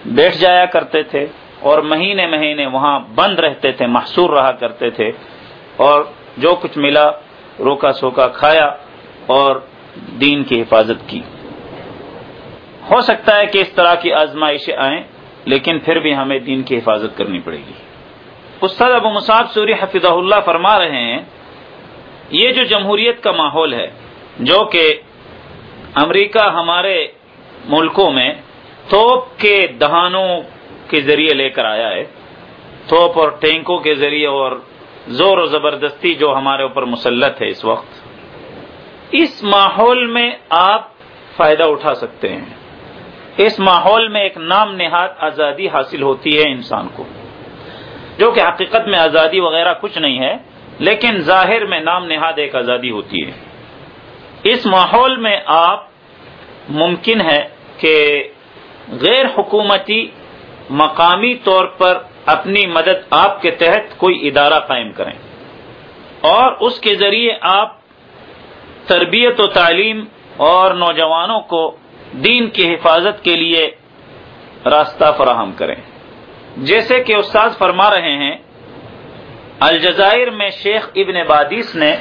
A: بیٹھ جایا کرتے تھے اور مہینے مہینے وہاں بند رہتے تھے، محصور رہا کرتے تھے اور جو کچھ ملا روکا سوکا کھایا اور دین کی حفاظت کی۔ ہو سکتا ہے کہ اس طرح کی آزمائشیں آئیں، لیکن پھر بھی ہمیں دین کی حفاظت کرنی پڑے گی۔ استاد ابو مصعب سوری حفظہ اللہ فرما رہے ہیں، یہ جو جمہوریت کا ماحول ہے، جو کہ امریکہ ہمارے ملکوں میں توپ کے دہانوں کے ذریعے لے کر آیا ہے، توپ اور ٹینکوں کے ذریعے اور زور و زبردستی جو ہمارے اوپر مسلط ہے اس وقت۔ اس ماحول میں آپ فائدہ اٹھا سکتے ہیں۔ اس ماحول میں ایک نام نہاد آزادی حاصل ہوتی ہے انسان کو۔ جو کہ حقیقت میں آزادی وغیرہ کچھ نہیں ہے، لیکن ظاہر میں نام نہاد ایک آزادی ہوتی ہے۔ اس ماحول میں آپ ممکن ہے کہ غیر حکومتی مقامی طور پر اپنی مدد آپ کے تحت کوئی ادارہ قائم کریں۔ اور اس کے ذریعے آپ تربیت و تعلیم اور نوجوانوں کو دین کی حفاظت کے لیے راستہ فراہم کریں۔ جیسے کہ استاذ فرما رہے ہیں، الجزائر میں شیخ ابن بادیس نے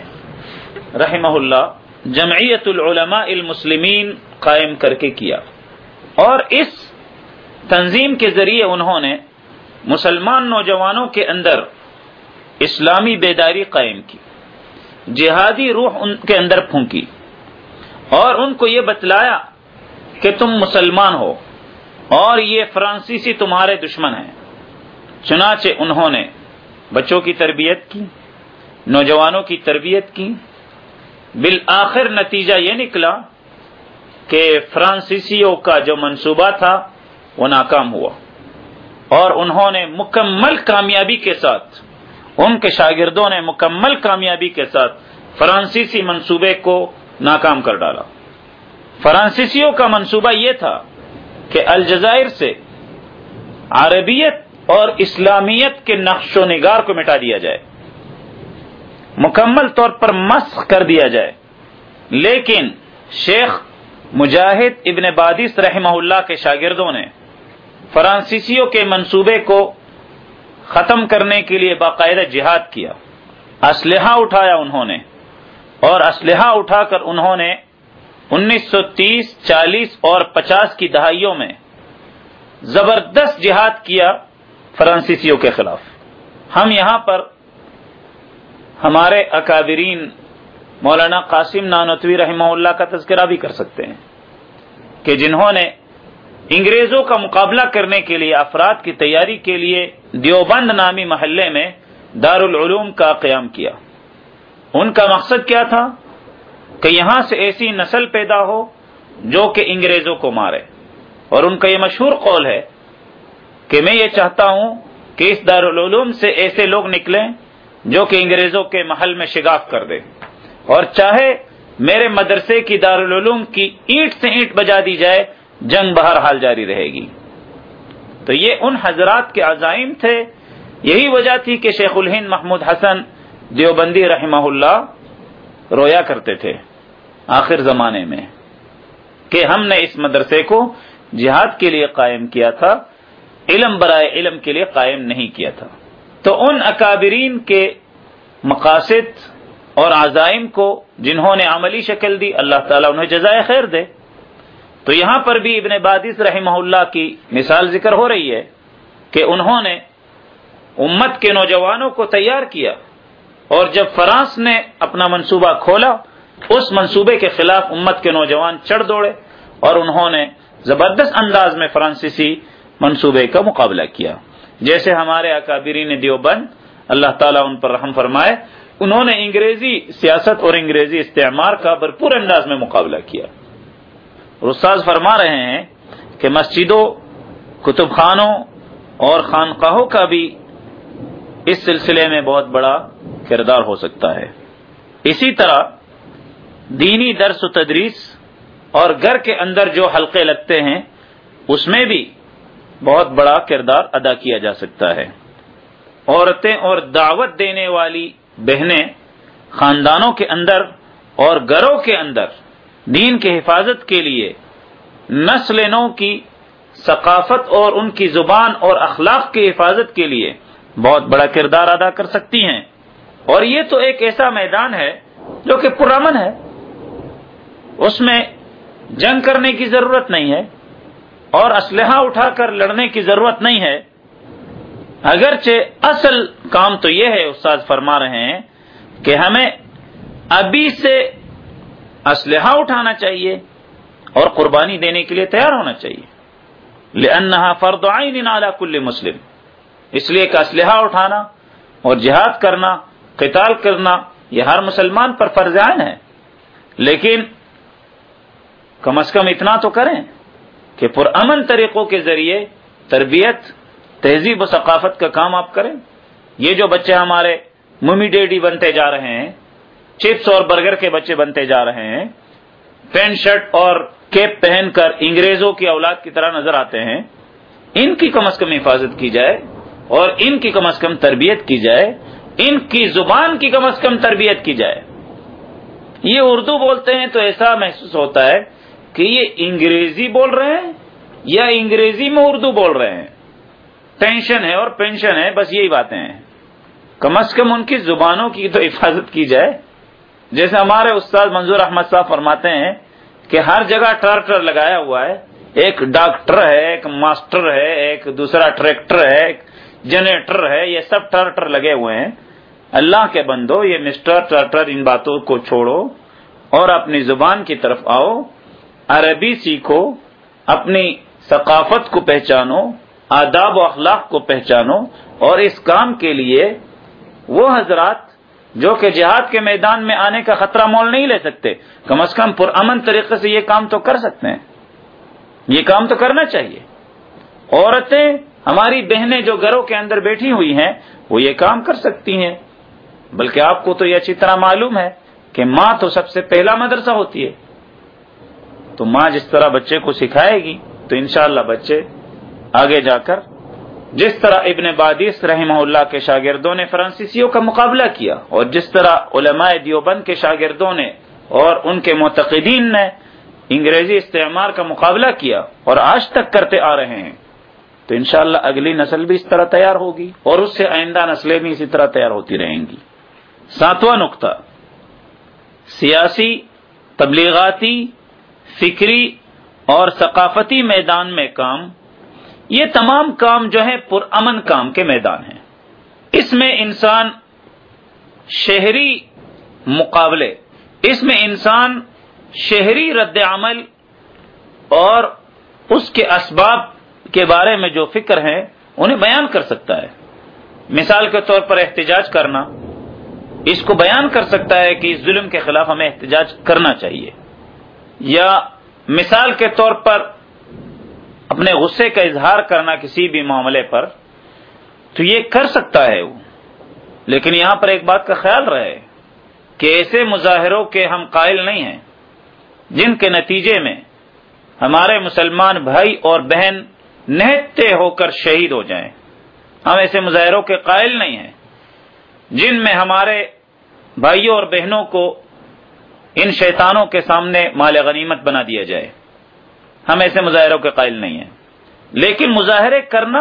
A: رحمہ اللہ جمعیت العلماء المسلمین قائم کر کے کیا۔ اور اس تنظیم کے ذریعے انہوں نے مسلمان نوجوانوں کے اندر اسلامی بیداری قائم کی، جہادی روح ان کے اندر پھونکی۔ اور ان کو یہ بتلایا کہ تم مسلمان ہو اور یہ فرانسیسی تمہارے دشمن ہیں۔ چنانچہ انہوں نے بچوں کی تربیت کی، نوجوانوں کی تربیت کی۔ بالآخر نتیجہ یہ نکلا کہ فرانسیسیوں کا جو منصوبہ تھا وہ ناکام ہوا۔ اور انہوں نے مکمل کامیابی کے ساتھ، ان کے شاگردوں نے مکمل کامیابی کے ساتھ فرانسیسی منصوبے کو ناکام کر ڈالا۔ فرانسیسیوں کا منصوبہ یہ تھا کہ الجزائر سے عربیت اور اسلامیت کے نقش و نگار کو مٹا دیا جائے۔ مکمل طور پر مسخ کر دیا جائے۔ لیکن شیخ مجاہد ابن بادیس رحمہ اللہ کے شاگردوں نے فرانسیسیوں کے منصوبے کو ختم کرنے کے لیے باقاعدہ جہاد کیا۔ اسلحہ اٹھایا انہوں نے۔ اور اسلحہ اٹھا کر انہوں نے انیس سو تیس، چالیس اور پچاس کی دہائیوں میں زبردست جہاد کیا۔ فرانسیسیوں کے خلاف۔ ہم یہاں پر ہمارے اکابرین مولانا قاسم نانوتوی رحمہ اللہ کا تذکرہ بھی کر سکتے ہیں کہ جنہوں نے انگریزوں کا مقابلہ کرنے کے لیے، افراد کی تیاری کے لیے دیوبند نامی محلے میں دارالعلوم کا قیام کیا۔ ان کا مقصد کیا تھا؟ کہ یہاں سے ایسی نسل پیدا ہو جو کہ انگریزوں کو مارے۔ اور ان کا یہ مشہور قول ہے کہ میں یہ چاہتا ہوں کہ اس دارالعلوم سے ایسے لوگ نکلیں جو کہ انگریزوں کے محل میں شگاف کر دے اور چاہے میرے مدرسے کی دارالعلوم کی اینٹ سے اینٹ بجا دی جائے، جنگ بہر حال جاری رہے گی۔ تو یہ ان حضرات کے عزائم تھے۔ یہی وجہ تھی کہ شیخ الہند محمود حسن دیوبندی رحمہ اللہ رویا کرتے تھے آخر زمانے میں کہ ہم نے اس مدرسے کو جہاد کے لیے قائم کیا تھا۔ علم برائے علم کے لیے قائم نہیں کیا تھا۔ تو ان اکابرین کے مقاصد اور عزائم کو جنہوں نے عملی شکل دی، اللہ تعالیٰ انہیں جزائے خیر دے۔ تو یہاں پر بھی ابن بادس رحمہ اللہ کی مثال ذکر ہو رہی ہے کہ انہوں نے امت کے نوجوانوں کو تیار کیا اور جب فرانس نے اپنا منصوبہ کھولا، اس منصوبے کے خلاف امت کے نوجوان چڑھ دوڑے اور انہوں نے زبردست انداز میں فرانسیسی منصوبے کا مقابلہ کیا۔ جیسے ہمارے اکابرین دیوبند، اللہ تعالیٰ ان پر رحم فرمائے، انہوں نے انگریزی سیاست اور انگریزی استعمار کا بھرپور انداز میں مقابلہ کیا۔ استاذ فرما رہے ہیں کہ مسجدوں کتب خانوں اور خانقاہوں کا بھی اس سلسلے میں بہت بڑا کردار ہو سکتا ہے۔ اسی طرح دینی درس و تدریس اور گھر کے اندر جو حلقے لگتے ہیں، اس میں بھی بہت بڑا کردار ادا کیا جا سکتا ہے۔ عورتیں اور دعوت دینے والی بہنیں خاندانوں کے اندر اور گھروں کے اندر دین کی حفاظت کے لیے نسل نو کی ثقافت اور ان کی زبان اور اخلاق کی حفاظت کے لیے بہت بڑا کردار ادا کر سکتی ہیں۔ اور یہ تو ایک ایسا میدان ہے جو کہ پرامن ہے۔ اس میں جنگ کرنے کی ضرورت نہیں ہے۔ اور اسلحہ اٹھا کر لڑنے کی ضرورت نہیں ہے۔ اگرچہ اصل کام تو یہ ہے استاد فرما رہے ہیں کہ ہمیں ابھی سے اسلحہ اٹھانا چاہیے اور قربانی دینے کے لیے تیار ہونا چاہیے۔ لأنها فرض عین کل مسلم۔ اس لیے کہ اسلحہ اٹھانا اور جہاد کرنا، قتال کرنا، یہ ہر مسلمان پر فرض عین ہے۔ لیکن کم از کم اتنا تو کریں۔ کہ پرامن طریقوں کے ذریعے تربیت، تہذیب و ثقافت کا کام آپ کریں۔ یہ جو بچے ہمارے ممی ڈیڈی بنتے جا رہے ہیں، چپس اور برگر کے بچے بنتے جا رہے ہیں، پینٹ شرٹ اور کیپ پہن کر انگریزوں کی اولاد کی طرح نظر آتے ہیں، ان کی کم از کم حفاظت کی جائے اور ان کی کم از کم تربیت کی جائے، ان کی زبان کی کم از کم تربیت کی جائے۔ یہ اردو بولتے ہیں تو ایسا محسوس ہوتا ہے کہ یہ انگریزی بول رہے ہیں یا انگریزی میں اردو بول رہے ہیں؟ ٹینشن ہے اور پینشن ہے، بس یہی باتیں ہیں۔ کم از کم ان کی زبانوں کی تو حفاظت کی جائے۔ جیسے ہمارے استاد منظور احمد صاحب فرماتے ہیں کہ ہر جگہ ٹر لگایا ہوا ہے۔ ایک ڈاکٹر ہے، ایک ماسٹر ہے، ایک دوسرا ٹریکٹر ہے، ایک جنریٹر ہے، یہ سب ٹر لگے ہوئے ہیں۔ اللہ کے بندو، یہ مسٹر ٹرٹر ان باتوں کو چھوڑو اور اپنی زبان کی طرف آؤ۔ عربی سیکھو، اپنی ثقافت کو پہچانو، آداب و اخلاق کو پہچانو، اور اس کام کے لیے وہ حضرات جو کہ جہاد کے میدان میں آنے کا خطرہ مول نہیں لے سکتے، کم از کم پرامن طریقے سے یہ کام تو کر سکتے ہیں۔ یہ کام تو کرنا چاہیے۔ عورتیں، ہماری بہنیں جو گھروں کے اندر بیٹھی ہوئی ہیں، وہ یہ کام کر سکتی ہیں۔ بلکہ آپ کو تو یہ اچھی طرح معلوم ہے کہ ماں تو سب سے پہلا مدرسہ ہوتی ہے۔ تو ماں جس طرح بچے کو سکھائے گی، تو انشاءاللہ بچے آگے جا کر، جس طرح ابن بادیس رحمہ اللہ کے شاگردوں نے فرانسیسیوں کا مقابلہ کیا، اور جس طرح علماء دیوبند کے شاگردوں نے اور ان کے معتقدین نے انگریزی استعمار کا مقابلہ کیا اور آج تک کرتے آ رہے ہیں، تو انشاءاللہ اگلی نسل بھی اس طرح تیار ہوگی اور اس سے آئندہ نسلیں بھی اسی طرح تیار ہوتی رہیں گی۔ ساتواں نقطہ، سیاسی تبلیغاتی فکری اور ثقافتی میدان میں کام، یہ تمام کام جو ہے پرامن کام کے میدان ہیں۔ اس میں انسان شہری مقابلے، اس میں انسان شہری رد عمل اور اس کے اسباب کے بارے میں جو فکر ہے انہیں بیان کر سکتا ہے۔ مثال کے طور پر احتجاج کرنا، اس کو بیان کر سکتا ہے کہ اس ظلم کے خلاف ہمیں احتجاج کرنا چاہیے۔ یا مثال کے طور پر اپنے غصے کا اظہار کرنا کسی بھی معاملے پر، تو یہ کر سکتا ہے وہ۔ لیکن یہاں پر ایک بات کا خیال رہے کہ ایسے مظاہروں کے ہم قائل نہیں ہیں، جن کے نتیجے میں ہمارے مسلمان بھائی اور بہن نہتے ہو کر شہید ہو جائیں۔ ہم ایسے مظاہروں کے قائل نہیں ہیں، جن میں ہمارے بھائیوں اور بہنوں کو ان شیطانوں کے سامنے مال غنیمت بنا دیا جائے۔ ہم ایسے مظاہروں کے قائل نہیں ہیں۔ لیکن مظاہرے کرنا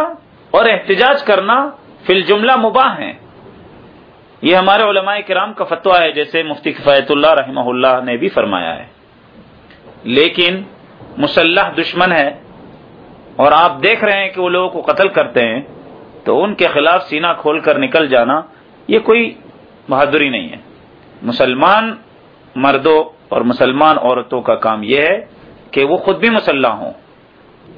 A: اور احتجاج کرنا فی الجملہ مباح ہیں۔ یہ ہمارے علماء کرام کا فتویٰ ہے، جیسے مفتی کفایت اللہ رحمہ اللہ نے بھی فرمایا ہے۔ لیکن مسلح دشمن ہے اور آپ دیکھ رہے ہیں کہ وہ لوگوں کو قتل کرتے ہیں، تو ان کے خلاف سینہ کھول کر نکل جانا یہ کوئی بہادری نہیں ہے۔ مسلمان مردوں اور مسلمان عورتوں کا کام یہ ہے کہ وہ خود بھی مسلح ہوں۔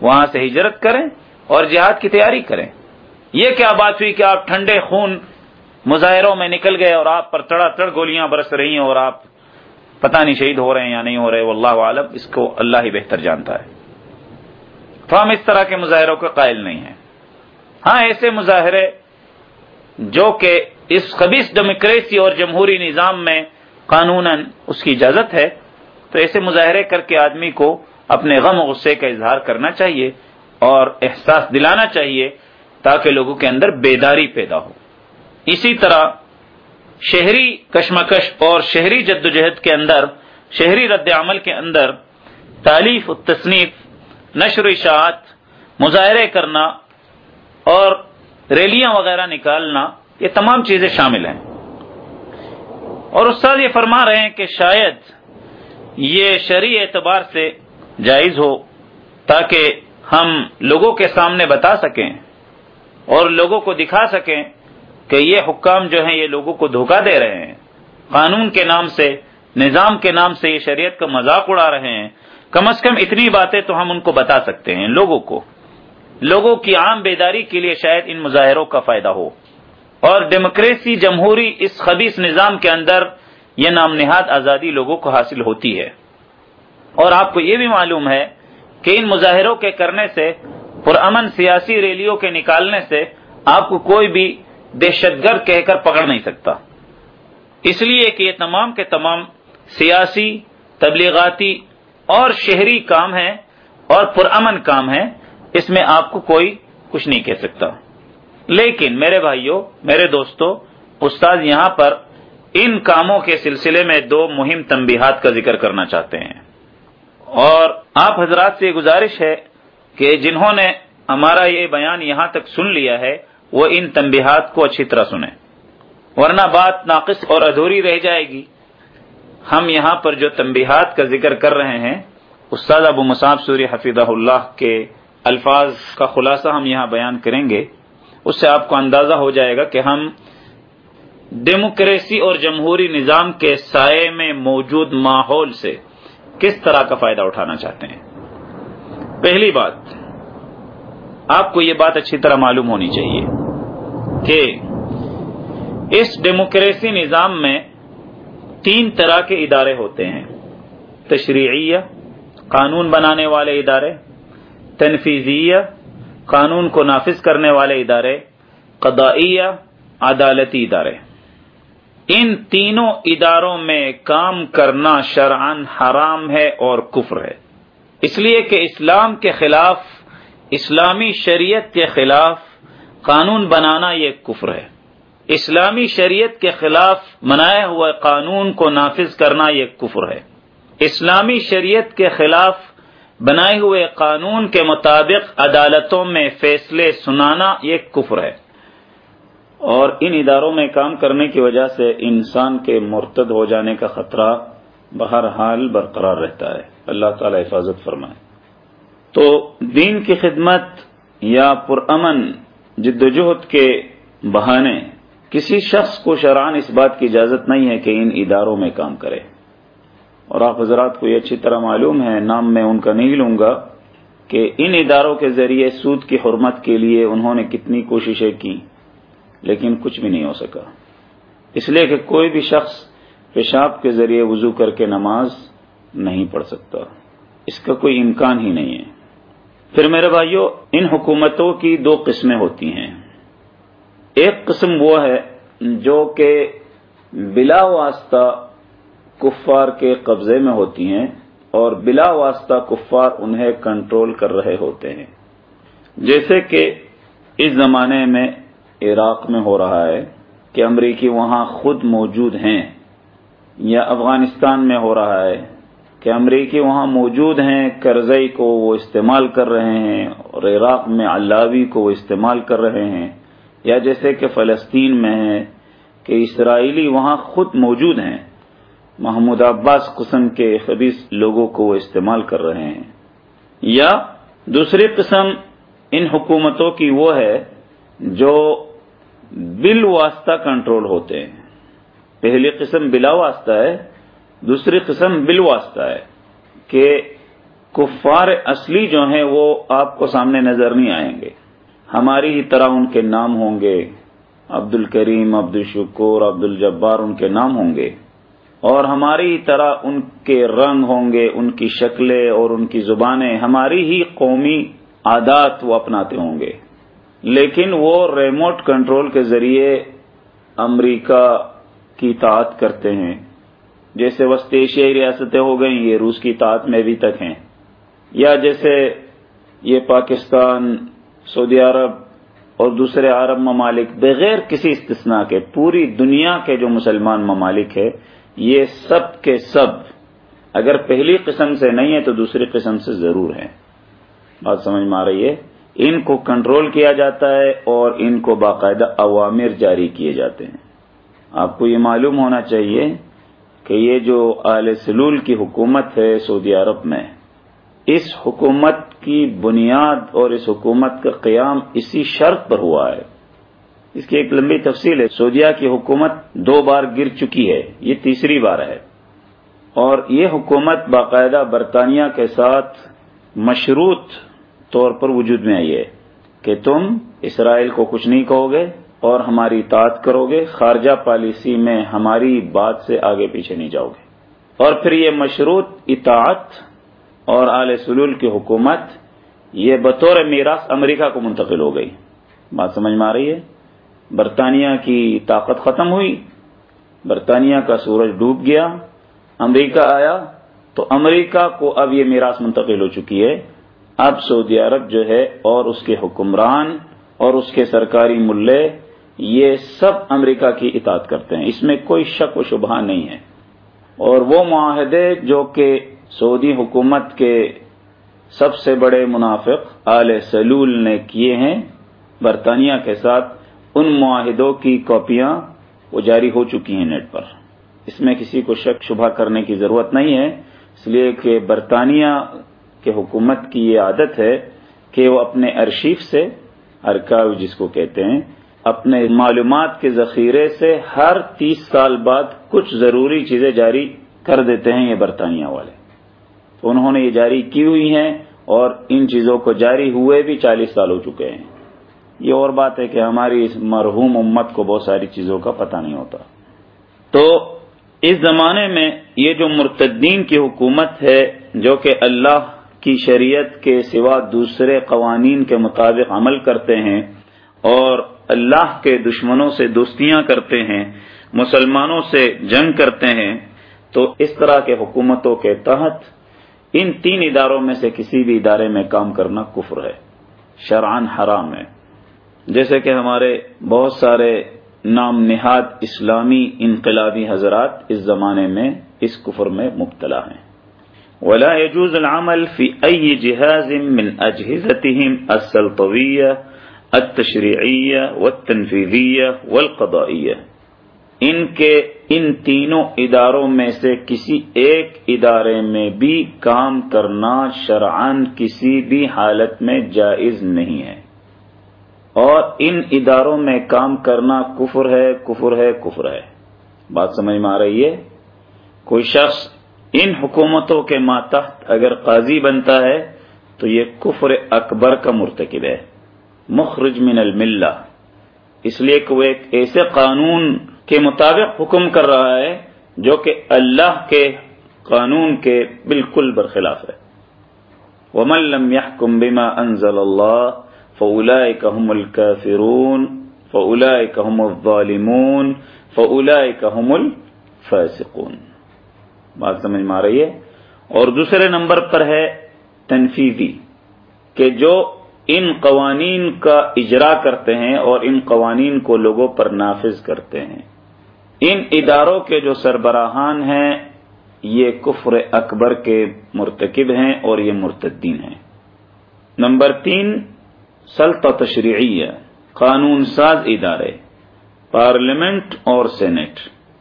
A: وہاں سے ہجرت کریں اور جہاد کی تیاری کریں۔ یہ کیا بات ہوئی کہ آپ ٹھنڈے خون مظاہروں میں نکل گئے اور آپ پر تڑا تڑ گولیاں برس رہی ہیں اور آپ پتہ نہیں شہید ہو رہے ہیں یا نہیں ہو رہے، واللہ عالم اس کو اللہ ہی بہتر جانتا ہے۔ تو ہم اس طرح کے مظاہروں کے قائل نہیں ہیں۔ ہاں ایسے مظاہرے جو کہ اس خبیص ڈیموکریسی اور جمہوری نظام میں قانون اس کی اجازت ہے، تو ایسے مظاہرے کر کے آدمی کو اپنے غم و غصے کا اظہار کرنا چاہیے اور احساس دلانا چاہیے تاکہ لوگوں کے اندر بیداری پیدا ہو۔ اسی طرح شہری کشمکش اور شہری جدوجہد کے اندر، شہری رد عمل کے اندر تعلیف تصنیف، نشر اشاعت، مظاہرے کرنا اور ریلیاں وغیرہ نکالنا، یہ تمام چیزیں شامل ہیں۔ اور استاد یہ فرما رہے ہیں کہ شاید یہ شرعی اعتبار سے جائز ہو تاکہ ہم لوگوں کے سامنے بتا سکیں اور لوگوں کو دکھا سکیں کہ یہ حکام جو ہیں یہ لوگوں کو دھوکہ دے رہے ہیں۔ قانون کے نام سے، نظام کے نام سے یہ شریعت کا مذاق اڑا رہے ہیں۔ کم از کم اتنی باتیں تو ہم ان کو بتا سکتے ہیں، لوگوں کو۔ لوگوں کی عام بیداری کے لیے شاید ان مظاہروں کا فائدہ ہو۔ اور ڈیموکریسی جمہوری اس خبیص نظام کے اندر یہ نام نہاد آزادی لوگوں کو حاصل ہوتی ہے۔ اور آپ کو یہ بھی معلوم ہے کہ ان مظاہروں کے کرنے سے پرامن سیاسی ریلیوں کے نکالنے سے آپ کو کوئی بھی دہشت گرد کہہ کر پکڑ نہیں سکتا۔ اس لیے کہ یہ تمام کے تمام سیاسی، تبلیغاتی اور شہری کام ہیں اور پرامن کام ہیں۔ اس میں آپ کو کوئی کچھ نہیں کہہ سکتا۔ لیکن میرے بھائیوں میرے دوستوں استاد یہاں پر ان کاموں کے سلسلے میں دو مہم تنبیہات کا ذکر کرنا چاہتے ہیں۔ اور آپ حضرات سے گزارش ہے کہ جنہوں نے ہمارا یہ بیان یہاں تک سن لیا ہے، وہ ان تنبیہات کو اچھی طرح سنیں۔ ورنہ بات ناقص اور ادھوری رہ جائے گی۔ ہم یہاں پر جو تنبیہات کا ذکر کر رہے ہیں استاد ابو مصعب سوری حفیظ اللہ کے الفاظ کا خلاصہ ہم یہاں بیان کریں گے۔ اس سے آپ کو اندازہ ہو جائے گا کہ ہم ڈیموکریسی اور جمہوری نظام کے سائے میں موجود ماحول سے کس طرح کا فائدہ اٹھانا چاہتے ہیں۔ پہلی بات، آپ کو یہ بات اچھی طرح معلوم ہونی چاہیے کہ اس ڈیموکریسی نظام میں تین طرح کے ادارے ہوتے ہیں۔ تشریعیہ، قانون بنانے والے ادارے تنفیزیہ قانون کو نافذ کرنے والے ادارے قدائیہ عدالتی ادارے۔ ان تینوں اداروں میں کام کرنا شرعن حرام ہے اور کفر ہے۔ اس لیے کہ اسلام کے خلاف، اسلامی شریعت کے خلاف قانون بنانا یہ کفر ہے۔ اسلامی شریعت کے خلاف منائے ہوئے قانون کو نافذ کرنا یہ کفر ہے۔ اسلامی شریعت کے خلاف بنائے ہوئے قانون کے مطابق عدالتوں میں فیصلے سنانا یہ کفر ہے۔ اور ان اداروں میں کام کرنے کی وجہ سے انسان کے مرتد ہو جانے کا خطرہ بہرحال برقرار رہتا ہے۔ اللہ تعالی حفاظت فرمائے۔ تو دین کی خدمت یا پرامن جد و جہد کے بہانے کسی شخص کو شران اس بات کی اجازت نہیں ہے کہ ان اداروں میں کام کرے۔ اور آپ حضرات کو یہ اچھی طرح معلوم ہے، نام میں ان کا نہیں لوں گا کہ ان اداروں کے ذریعے سود کی حرمت کے لیے انہوں نے کتنی کوششیں کی، لیکن کچھ بھی نہیں ہو سکا۔ اس لیے کہ کوئی بھی شخص پیشاب کے ذریعے وضو کر کے نماز نہیں پڑھ سکتا۔ اس کا کوئی امکان ہی نہیں ہے۔ پھر میرے بھائیوں ان حکومتوں کی دو قسمیں ہوتی ہیں۔ ایک قسم وہ ہے جو کہ بلا واسطہ کفار کے قبضے میں ہوتی ہیں اور بلا واسطہ کفار انہیں کنٹرول کر رہے ہوتے ہیں۔ جیسے کہ اس زمانے میں عراق میں ہو رہا ہے کہ امریکی وہاں خود موجود ہیں یا افغانستان میں ہو رہا ہے کہ امریکی وہاں موجود ہیں، کرزئی کو وہ استعمال کر رہے ہیں اور عراق میں علاوی کو وہ استعمال کر رہے ہیں۔ یا جیسے کہ فلسطین میں ہے کہ اسرائیلی وہاں خود موجود ہیں۔ محمود عباس قسم کے خبیص لوگوں کو وہ استعمال کر رہے ہیں۔ یا دوسری قسم ان حکومتوں کی وہ ہے جو بل واسطہ کنٹرول ہوتے ہیں۔ پہلی قسم بلا واسطہ ہے، دوسری قسم بل واسطہ ہے کہ کفار اصلی جو ہیں وہ آپ کو سامنے نظر نہیں آئیں گے۔ ہماری ہی طرح ان کے نام ہوں گے عبد الکریم عبد الشکور عبد الجبار ان کے نام ہوں گے۔ اور ہماری طرح ان کے رنگ ہوں گے، ان کی شکلیں اور ان کی زبانیں، ہماری ہی قومی عادات وہ اپناتے ہوں گے۔ لیکن وہ ریموٹ کنٹرول کے ذریعے امریکہ کی تعت کرتے ہیں۔ جیسے وسط ایشیائی ریاستیں ہو گئیں، یہ روس کی تعت میں ابھی تک ہیں۔ یا جیسے یہ پاکستان، سعودی عرب اور دوسرے عرب ممالک بغیر کسی استثناء کے، پوری دنیا کے جو مسلمان ممالک ہے یہ سب کے سب اگر پہلی قسم سے نہیں ہے تو دوسری قسم سے ضرور ہے بات سمجھ میں آ رہی ہے؟ ان کو کنٹرول کیا جاتا ہے اور ان کو باقاعدہ عوامر جاری کیے جاتے ہیں۔ آپ کو یہ معلوم ہونا چاہیے کہ یہ جو اعلی سلول کی حکومت ہے سعودی عرب میں، اس حکومت کی بنیاد اور اس حکومت کا قیام اسی شرط پر ہوا ہے۔ اس کی ایک لمبی تفصیل ہے۔ سعودیہ کی حکومت دو بار گر چکی ہے۔ یہ تیسری بار ہے۔ اور یہ حکومت باقاعدہ برطانیہ کے ساتھ مشروط طور پر وجود میں آئی ہے کہ تم اسرائیل کو کچھ نہیں کہو گے اور ہماری اطاعت کرو گے۔ خارجہ پالیسی میں ہماری بات سے آگے پیچھے نہیں جاؤ گے۔ اور پھر یہ مشروط اطاعت اور آل سلول کی حکومت یہ بطور میراث امریکہ کو منتقل ہو گئی۔ بات سمجھ میں آ رہی ہے؟ برطانیہ کی طاقت ختم ہوئی، برطانیہ کا سورج ڈوب گیا، امریکہ آیا، تو امریکہ کو اب یہ میراث منتقل ہو چکی ہے۔ اب سعودی عرب جو ہے اور اس کے حکمران اور اس کے سرکاری ملے، یہ سب امریکہ کی اطاعت کرتے ہیں۔ اس میں کوئی شک و شبہ نہیں ہے۔ اور وہ معاہدے جو کہ سعودی حکومت کے سب سے بڑے منافق آل سلول نے کیے ہیں، برطانیہ کے ساتھ ان معاہدوں کی کاپیاں وہ جاری ہو چکی ہیں نیٹ پر۔ اس میں کسی کو شک شبہ کرنے کی ضرورت نہیں ہے، اس لیے کہ برطانیہ کے حکومت کی یہ عادت ہے کہ وہ اپنے ارشیف سے، ارکاو جس کو کہتے ہیں، اپنے معلومات کے ذخیرے سے ہر تیس سال بعد کچھ ضروری چیزیں جاری کر دیتے ہیں یہ برطانیہ والے۔ تو انہوں نے یہ جاری کی ہوئی ہیں اور ان چیزوں کو جاری ہوئے بھی چالیس سال ہو چکے ہیں۔ یہ اور بات ہے کہ ہماری اس مرحوم امت کو بہت ساری چیزوں کا پتہ نہیں ہوتا۔ تو اس زمانے میں یہ جو مرتدین کی حکومت ہے، جو کہ اللہ کی شریعت کے سوا دوسرے قوانین کے مطابق عمل کرتے ہیں اور اللہ کے دشمنوں سے دوستیاں کرتے ہیں، مسلمانوں سے جنگ کرتے ہیں، تو اس طرح کے حکومتوں کے تحت ان تین اداروں میں سے کسی بھی ادارے میں کام کرنا کفر ہے شرعن حرام ہے۔ جیسے کہ ہمارے بہت سارے نام نہاد اسلامی انقلابی حضرات اس زمانے میں اس کفر میں مبتلا ہیں۔ ولا يجوز العمل في أي جهاز من أجهزتهم السلطوية التشريعية والتنفيذية والقضائية۔ ان کے ان تینوں اداروں میں سے کسی ایک ادارے میں بھی کام کرنا شرعن کسی بھی حالت میں جائز نہیں ہے۔ اور ان اداروں میں کام کرنا کفر ہے کفر ہے کفر ہے۔ بات سمجھ میں آ رہی ہے؟ کوئی شخص ان حکومتوں کے ماتحت اگر قاضی بنتا ہے، تو یہ کفر اکبر کا مرتکب ہے۔ مخرج من الملہ۔ اس لیے کہ وہ ایک ایسے قانون کے مطابق حکم کر رہا ہے، جو کہ اللہ کے قانون کے بالکل برخلاف ہے۔ ومن لم يحكم بما انزل الله فاولئك هم الكافرون فاولئك هم الظالمون فاولئك هم الفاسقون بات سمجھ میں آ رہی ہے؟ اور دوسرے نمبر پر ہے تنفیذی، کہ جو ان قوانین کا اجرا کرتے ہیں اور ان قوانین کو لوگوں پر نافذ کرتے ہیں۔ ان اداروں کے جو سربراہان ہیں، یہ کفر اکبر کے مرتکب ہیں اور یہ مرتدین ہیں۔ نمبر تین سلط و تشریعی قانون ساز ادارے، پارلیمنٹ اور سینٹ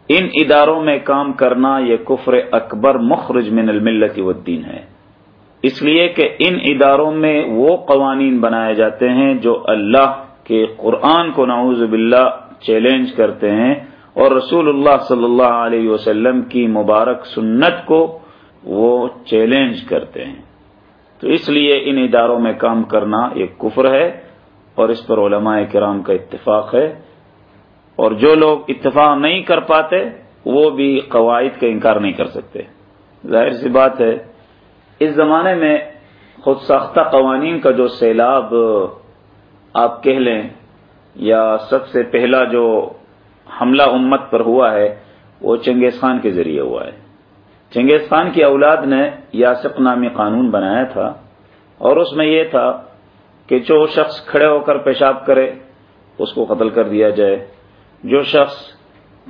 A: ان اداروں میں کام کرنا یہ کفر اکبر مخرج من الملت والدین ہے۔ اس لیے کہ ان اداروں میں وہ قوانین بنائے جاتے ہیں جو اللہ کے قرآن کو نعوذ باللہ چیلنج کرتے ہیں اور رسول اللہ صلی اللہ علیہ وسلم کی مبارک سنت کو وہ چیلنج کرتے ہیں۔ تو اس لیے ان اداروں میں کام کرنا ایک کفر ہے اور اس پر علماء کرام کا اتفاق ہے اور جو لوگ اتفاق نہیں کر پاتے وہ بھی قواعد کا انکار نہیں کر سکتے۔ ظاہر سی بات ہے، اس زمانے میں خود ساختہ قوانین کا جو سیلاب آپ کہہ لیں یا سب سے پہلا جو حملہ امت پر ہوا ہے، وہ چنگیز خان کے ذریعے ہوا ہے۔ چنگیز خان کی اولاد نے یاسق نامی قانون بنایا تھا اور اس میں یہ تھا کہ جو شخص کھڑے ہو کر پیشاب کرے، اس کو قتل کر دیا جائے۔ جو شخص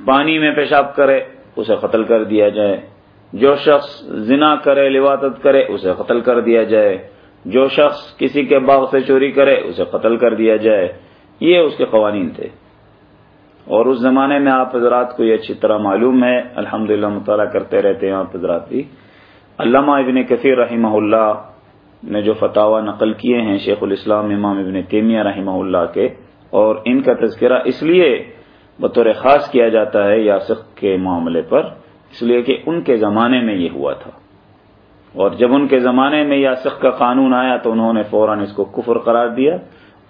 A: پانی میں پیشاب کرے، اسے قتل کر دیا جائے۔ جو شخص زنا کرے لواتت کرے، اسے قتل کر دیا جائے۔ جو شخص کسی کے باغ سے چوری کرے، اسے قتل کر دیا جائے۔ یہ اس کے قوانین تھے۔ اور اس زمانے میں آپ حضرات کو یہ اچھی طرح معلوم ہے الحمد للہ مطالعہ کرتے رہتے ہیں آپ حضرات بھی۔ علامہ ابن کثیر رحمہ اللہ نے جو فتح نقل کیے ہیں شیخ الاسلام امام ابن تیمیہ رحمہ اللہ کے، اور ان کا تذکرہ اس لیے بطور خاص کیا جاتا ہے یاسق کے معاملے پر، اس لیے کہ ان کے زمانے میں یہ ہوا تھا۔ اور جب ان کے زمانے میں یاسق کا قانون آیا تو انہوں نے فوراً اس کو کفر قرار دیا،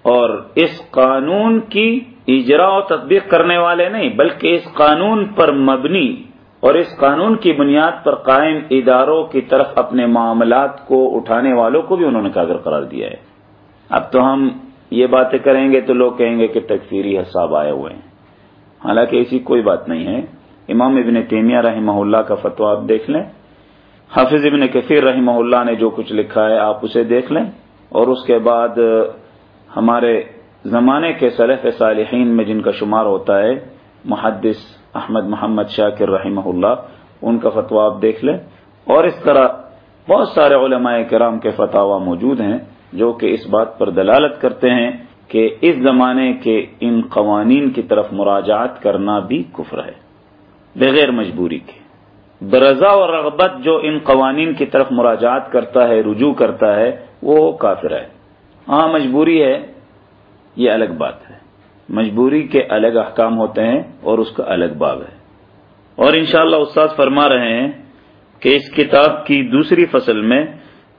A: اور اس قانون کی اجرا و تطبیق کرنے والے نہیں، بلکہ اس قانون پر مبنی اور اس قانون کی بنیاد پر قائم اداروں کی طرف اپنے معاملات کو اٹھانے والوں کو بھی انہوں نے کاغذ قرار دیا ہے۔ اب تو ہم یہ باتیں کریں گے تو لوگ کہیں گے کہ تکفیری حساب آئے ہوئے ہیں۔ حالانکہ ایسی کوئی بات نہیں ہے۔ امام ابن تیمیہ رحمہ اللہ کا فتویٰ آپ دیکھ لیں۔ حافظ ابن کثیر رحمہ اللہ نے جو کچھ لکھا ہے آپ اسے دیکھ لیں اور اس کے بعد ہمارے زمانے کے صلیف صالحین میں جن کا شمار ہوتا ہے، محدث احمد محمد شاکر رحمہ اللہ، ان کا فتویٰ آپ دیکھ لیں۔ اور اس طرح بہت سارے علماء کرام کے فتوا موجود ہیں جو کہ اس بات پر دلالت کرتے ہیں کہ اس زمانے کے ان قوانین کی طرف مراجعت کرنا بھی کفر ہے، بغیر مجبوری کے۔ برضا اور رغبت جو ان قوانین کی طرف مراجعت کرتا ہے، رجوع کرتا ہے، وہ کافر ہے۔ ہاں مجبوری ہے یہ الگ بات ہے۔ مجبوری کے الگ احکام ہوتے ہیں اور اس کا الگ باب ہے۔ اور انشاءاللہ اللہ استاد فرما رہے ہیں کہ اس کتاب کی دوسری فصل میں،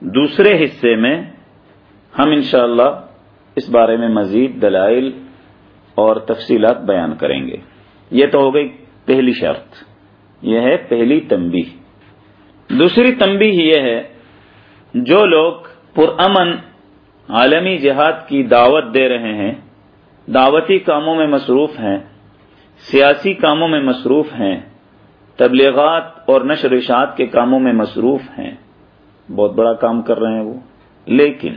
A: دوسرے حصے میں ہم انشاءاللہ اس بارے میں مزید دلائل اور تفصیلات بیان کریں گے۔ یہ تو ہو گئی پہلی شرط۔ یہ ہے پہلی تنبی دوسری تنبی یہ ہے، جو لوگ پرامن عالمی جہاد کی دعوت دے رہے ہیں، دعوتی کاموں میں مصروف ہیں، سیاسی کاموں میں مصروف ہیں، تبلیغات اور نشر اشاعت کے کاموں میں مصروف ہیں۔ بہت بڑا کام کر رہے ہیں وہ۔ لیکن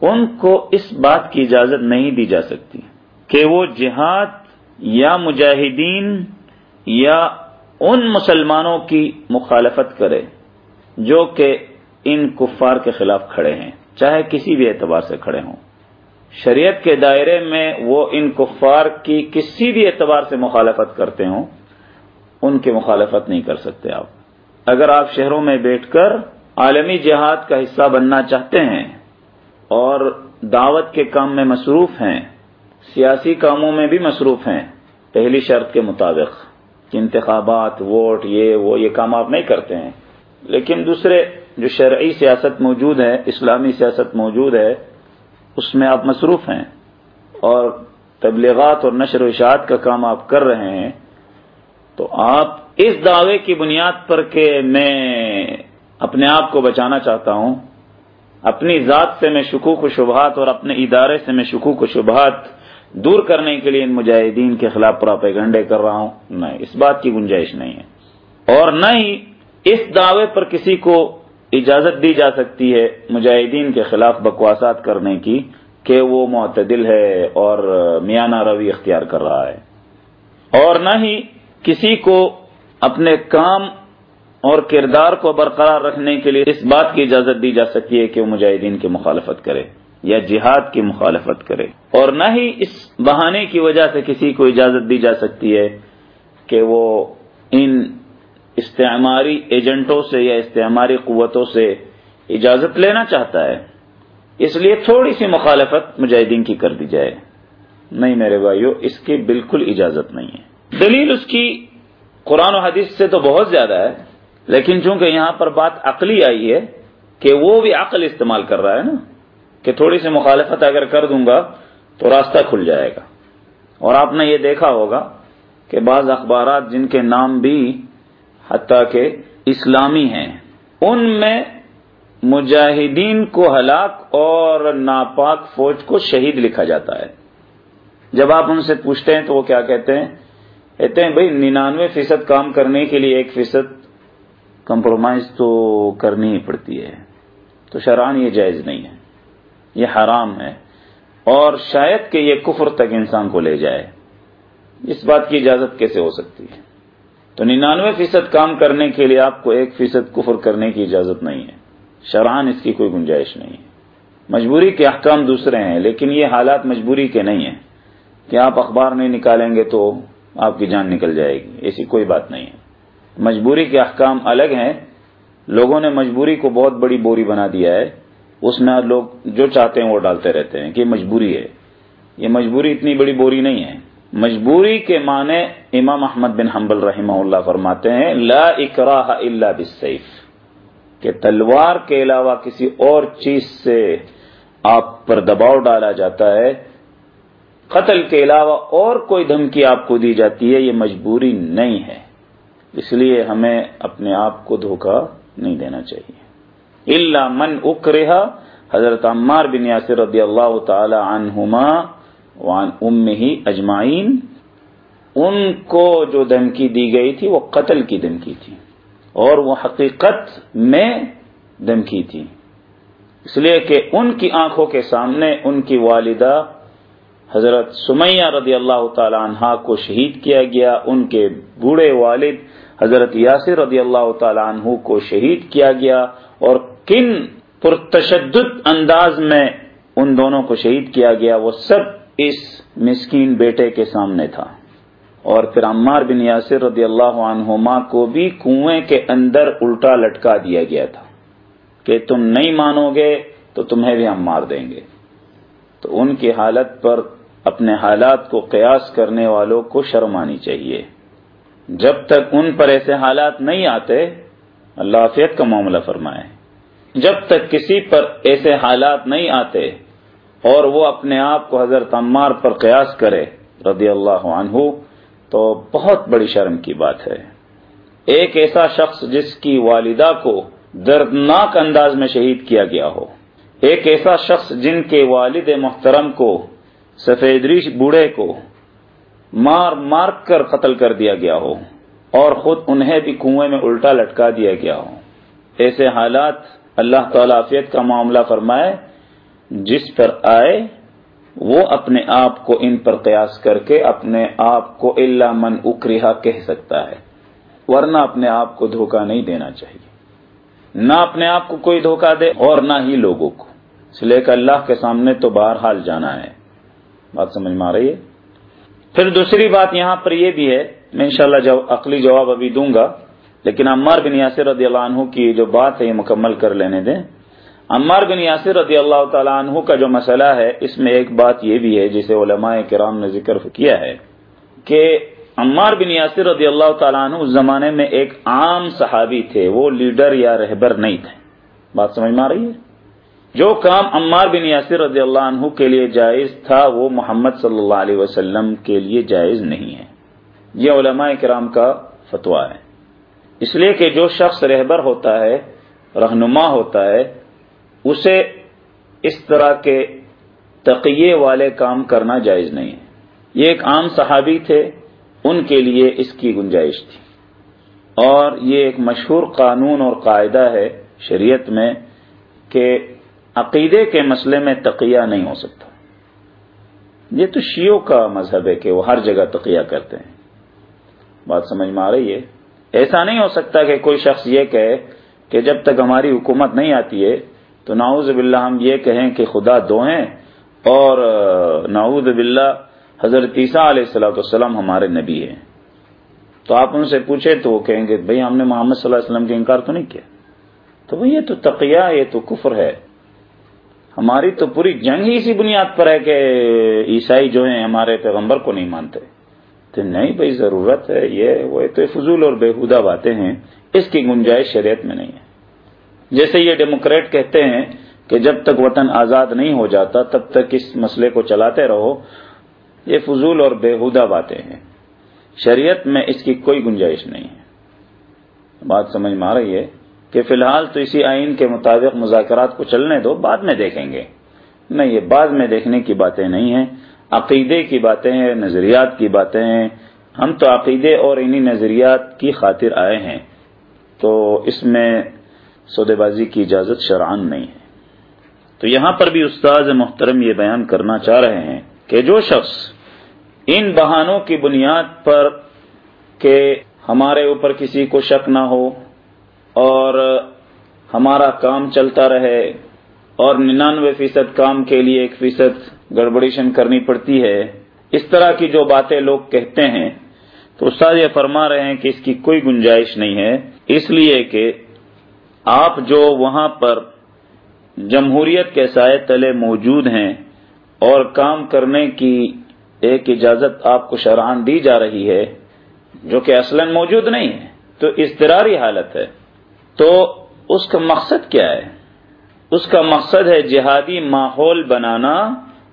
A: ان کو اس بات کی اجازت نہیں دی جا سکتی کہ وہ جہاد یا مجاہدین یا ان مسلمانوں کی مخالفت کرے جو کہ ان کفار کے خلاف کھڑے ہیں۔ چاہے کسی بھی اعتبار سے کھڑے ہوں۔ شریعت کے دائرے میں وہ ان کفار کی کسی بھی اعتبار سے مخالفت کرتے ہوں، ان کی مخالفت نہیں کر سکتے آپ۔ اگر آپ شہروں میں بیٹھ کر عالمی جہاد کا حصہ بننا چاہتے ہیں اور دعوت کے کام میں مصروف ہیں، سیاسی کاموں میں بھی مصروف ہیں، پہلی شرط کے مطابق، انتخابات، ووٹ، یہ، وہ، یہ کام آپ نہیں کرتے ہیں۔ لیکن دوسرے جو شرعی سیاست موجود ہے، اسلامی سیاست موجود ہے، اس میں آپ مصروف ہیں اور تبلیغات اور نشر و اشاعت کا کام آپ کر رہے ہیں، تو آپ اس دعوے کی بنیاد پر کہ میں اپنے آپ کو بچانا چاہتا ہوں، اپنی ذات سے میں شکوک و شبہات اور اپنے ادارے سے میں شکوک و شبہات دور کرنے کے لیے ان مجاہدین کے خلاف پراپیگنڈے کر رہا ہوں نہیں اس بات کی گنجائش نہیں ہے۔ اور نہ ہی اس دعوے پر کسی کو اجازت دی جا سکتی ہے مجاہدین کے خلاف بکواسات کرنے کی کہ وہ معتدل ہے اور میانہ روی اختیار کر رہا ہے۔ اور نہ ہی کسی کو اپنے کام اور کردار کو برقرار رکھنے کے لیے اس بات کی اجازت دی جا سکتی ہے کہ وہ مجاہدین کی مخالفت کرے یا جہاد کی مخالفت کرے۔ اور نہ ہی اس بہانے کی وجہ سے کسی کو اجازت دی جا سکتی ہے کہ وہ ان استعماری ایجنٹوں سے یا استعماری قوتوں سے اجازت لینا چاہتا ہے۔ اس لیے تھوڑی سی مخالفت مجاہدین کی کر دی جائے۔ نہیں میرے بھائیو، اس کی بالکل اجازت نہیں ہے۔ دلیل اس کی قرآن و حدیث سے تو بہت زیادہ ہے، لیکن چونکہ یہاں پر بات عقلی آئی ہے کہ وہ بھی عقل استعمال کر رہا ہے نا، کہ تھوڑی سی مخالفت اگر کر دوں گا تو راستہ کھل جائے گا۔ اور آپ نے یہ دیکھا ہوگا کہ بعض اخبارات جن کے نام بھی حتیٰ کہ اسلامی ہیں۔ ان میں مجاہدین کو ہلاک اور ناپاک فوج کو شہید لکھا جاتا ہے۔ جب آپ ان سے پوچھتے ہیں تو وہ کیا کہتے ہیں؟ کہتے ہیں، بھائی، ننانوے فیصد کام کرنے کے لیے ایک فیصد کمپرومائز تو کرنی ہی پڑتی ہے۔ تو شران یہ جائز نہیں ہے۔ یہ حرام ہے۔ اور شاید کہ یہ کفر تک انسان کو لے جائے۔ اس بات کی اجازت کیسے ہو سکتی ہے؟ تو ننانوے فیصد کام کرنے کے لیے آپ کو ایک فیصد کفر کرنے کی اجازت نہیں ہے۔ شران اس کی کوئی گنجائش نہیں ہے۔ مجبوری کے احکام دوسرے ہیں، لیکن یہ حالات مجبوری کے نہیں ہیں۔ کہ آپ اخبار نہیں نکالیں گے تو آپ کی جان نکل جائے گی، ایسی کوئی بات نہیں ہے۔ مجبوری کے احکام الگ ہیں۔ لوگوں نے مجبوری کو بہت بڑی بوری بنا دیا ہے۔ اس میں لوگ جو چاہتے ہیں وہ ڈالتے رہتے ہیں کہ مجبوری ہے۔ یہ مجبوری اتنی بڑی بوری نہیں ہے۔ مجبوری کے معنی امام احمد بن حنبل رحمہ اللہ فرماتے ہیں، لا اکراہ الا بالسیف۔ کہ تلوار کے علاوہ کسی اور چیز سے آپ پر دباؤ ڈالا جاتا ہے، قتل کے علاوہ اور کوئی دھمکی آپ کو دی جاتی ہے، یہ مجبوری نہیں ہے۔ اس لیے ہمیں اپنے آپ کو دھوکہ نہیں دینا چاہیے۔ اللہ من اکرہ، حضرت عمار بن یاسر رضی اللہ تعالی عنہما وعن امہ اجمعین، ان کو جو دھمکی دی گئی تھی، وہ قتل کی دھمکی تھی، اور وہ حقیقت میں دھمکی تھی۔ اس لیے کہ ان کی آنکھوں کے سامنے ان کی والدہ حضرت سمیہ رضی اللہ تعالی عنہا کو شہید کیا گیا، ان کے بوڑھے والد حضرت یاسر رضی اللہ تعالی عنہ کو شہید کیا گیا، اور کن پرتشدد انداز میں ان دونوں کو شہید کیا گیا، وہ سب اس مسکین بیٹے کے سامنے تھا۔ اور پھر عمار بن یاسر رضی اللہ عنہما کو بھی کنویں کے اندر الٹا لٹکا دیا گیا تھا کہ تم نہیں مانو گے تو تمہیں بھی ہم مار دیں گے۔ تو ان کی حالت پر اپنے حالات کو قیاس کرنے والوں کو شرم آنی چاہیے۔ جب تک ان پر ایسے حالات نہیں آتے، اللہ عافیت کا معاملہ فرمائے۔ جب تک کسی پر ایسے حالات نہیں آتے اور وہ اپنے آپ کو حضرت عمار پر قیاس کرے رضی اللہ عنہ، تو بہت بڑی شرم کی بات ہے۔ ایک ایسا شخص جس کی والدہ کو دردناک انداز میں شہید کیا گیا ہو۔ ایک ایسا شخص جن کے والد محترم کو، سفید ریش بوڑھے کو مار مار کر قتل کر دیا گیا ہو اور خود انہیں بھی کنویں میں الٹا لٹکا دیا گیا ہو۔ ایسے حالات اللہ تعالی عافیت کا معاملہ فرمائے جس پر آئے، وہ اپنے آپ کو ان پر قیاس کر کے اپنے آپ کو اللہ من اکریہ کہہ سکتا ہے، ورنہ اپنے آپ کو دھوکہ نہیں دینا چاہیے۔ نہ اپنے آپ کو کوئی دھوکہ دے اور نہ ہی لوگوں کو۔ اس لیے کہ اللہ کے سامنے تو بہرحال جانا ہے۔ بات سمجھ میں آ رہی ہے؟ پھر دوسری بات یہاں پر یہ بھی ہے، میں انشاءاللہ جو عقلی جواب ابھی دوں گا، لیکن عمار بن یاسر رضی اللہ عنہ کی جو بات ہے یہ مکمل کر لینے دیں۔ عمار بن یاسر رضی اللہ تعالیٰ عنہ کا جو مسئلہ ہے، اس میں ایک بات یہ بھی ہے، جسے علماء کرام نے ذکر کیا ہے، کہ عمار بن یاسر رضی اللہ تعالیٰ عنہ اس زمانے میں ایک عام صحابی تھے، وہ لیڈر یا رہبر نہیں تھے۔ بات سمجھ میں آ رہی ہے؟ جو کام عمار بن یاسر رضی اللہ عنہ کے لیے جائز تھا، وہ محمد صلی اللہ علیہ وسلم کے لیے جائز نہیں ہے۔ یہ علماء کرام کا فتویٰ ہے۔ اس لیے کہ جو شخص رہبر ہوتا ہے، رہنما ہوتا ہے اسے اس طرح کے تقیے والے کام کرنا جائز نہیں ہے۔ یہ ایک عام صحابی تھے، ان کے لیے اس کی گنجائش تھی۔ اور یہ ایک مشہور قانون اور قاعدہ ہے شریعت میں کہ عقیدے کے مسئلے میں تقیہ نہیں ہو سکتا۔ یہ تو شیعوں کا مذہب ہے کہ وہ ہر جگہ تقیہ کرتے ہیں۔ بات سمجھ میں آ رہی ہے؟ ایسا نہیں ہو سکتا کہ کوئی شخص یہ کہے کہ جب تک ہماری حکومت نہیں آتی ہے تو ناؤز باللہ ہم یہ کہیں کہ خدا دو ہیں اور ناؤز باللہ حضرت عیسیٰ علیہ السلاۃ والسلام ہمارے نبی ہیں۔ تو آپ ان سے پوچھے تو وہ کہیں گے بھائی ہم نے محمد صلی اللہ علیہ وسلم کے انکار تو نہیں کیا؟ تو وہ یہ تو تقیہ یہ تو کفر ہے۔ ہماری تو پوری جنگ ہی اسی بنیاد پر ہے کہ عیسائی جو ہیں ہمارے پیغمبر کو نہیں مانتے۔ تو نہیں بھائی ضرورت ہے، یہ وہ تو فضول اور بےحدہ باتیں ہیں، اس کی گنجائش شریعت میں نہیں ہے۔ جیسے یہ ڈیموکریٹ کہتے ہیں کہ جب تک وطن آزاد نہیں ہو جاتا، تب تک اس مسئلے کو چلاتے رہو۔ یہ فضول اور بےحدہ باتیں ہیں۔ شریعت میں اس کی کوئی گنجائش نہیں ہے۔ بات سمجھ میں آ رہی ہے کہ فی الحال تو اسی آئین کے مطابق مذاکرات کو چلنے دو، بعد میں دیکھیں گے۔ نہیں، یہ بعد میں دیکھنے کی باتیں نہیں ہیں۔ عقیدے کی باتیں ہیں، نظریات کی باتیں ہیں۔ ہم تو عقیدے اور انہی نظریات کی خاطر آئے ہیں۔ تو اس میں سودے بازی کی اجازت شرعان نہیں ہے۔ تو یہاں پر بھی استاذ محترم یہ بیان کرنا چاہ رہے ہیں کہ جو شخص ان بہانوں کی بنیاد پر کہ ہمارے اوپر کسی کو شک نہ ہو اور ہمارا کام چلتا رہے اور ننانوے فیصد کام کے لیے ایک فیصد گڑبڑیشن کرنی پڑتی ہے، اس طرح کی جو باتیں لوگ کہتے ہیں، تو استاد یہ فرما رہے ہیں کہ اس کی کوئی گنجائش نہیں ہے۔ اس لیے کہ آپ جو وہاں پر جمہوریت کے سائے تلے موجود ہیں اور کام کرنے کی ایک اجازت آپ کو شرحان دی جا رہی ہے، جو کہ اصلا موجود نہیں ہے، تو اضطراری حالت ہے۔ تو اس کا مقصد کیا ہے؟ اس کا مقصد ہے جہادی ماحول بنانا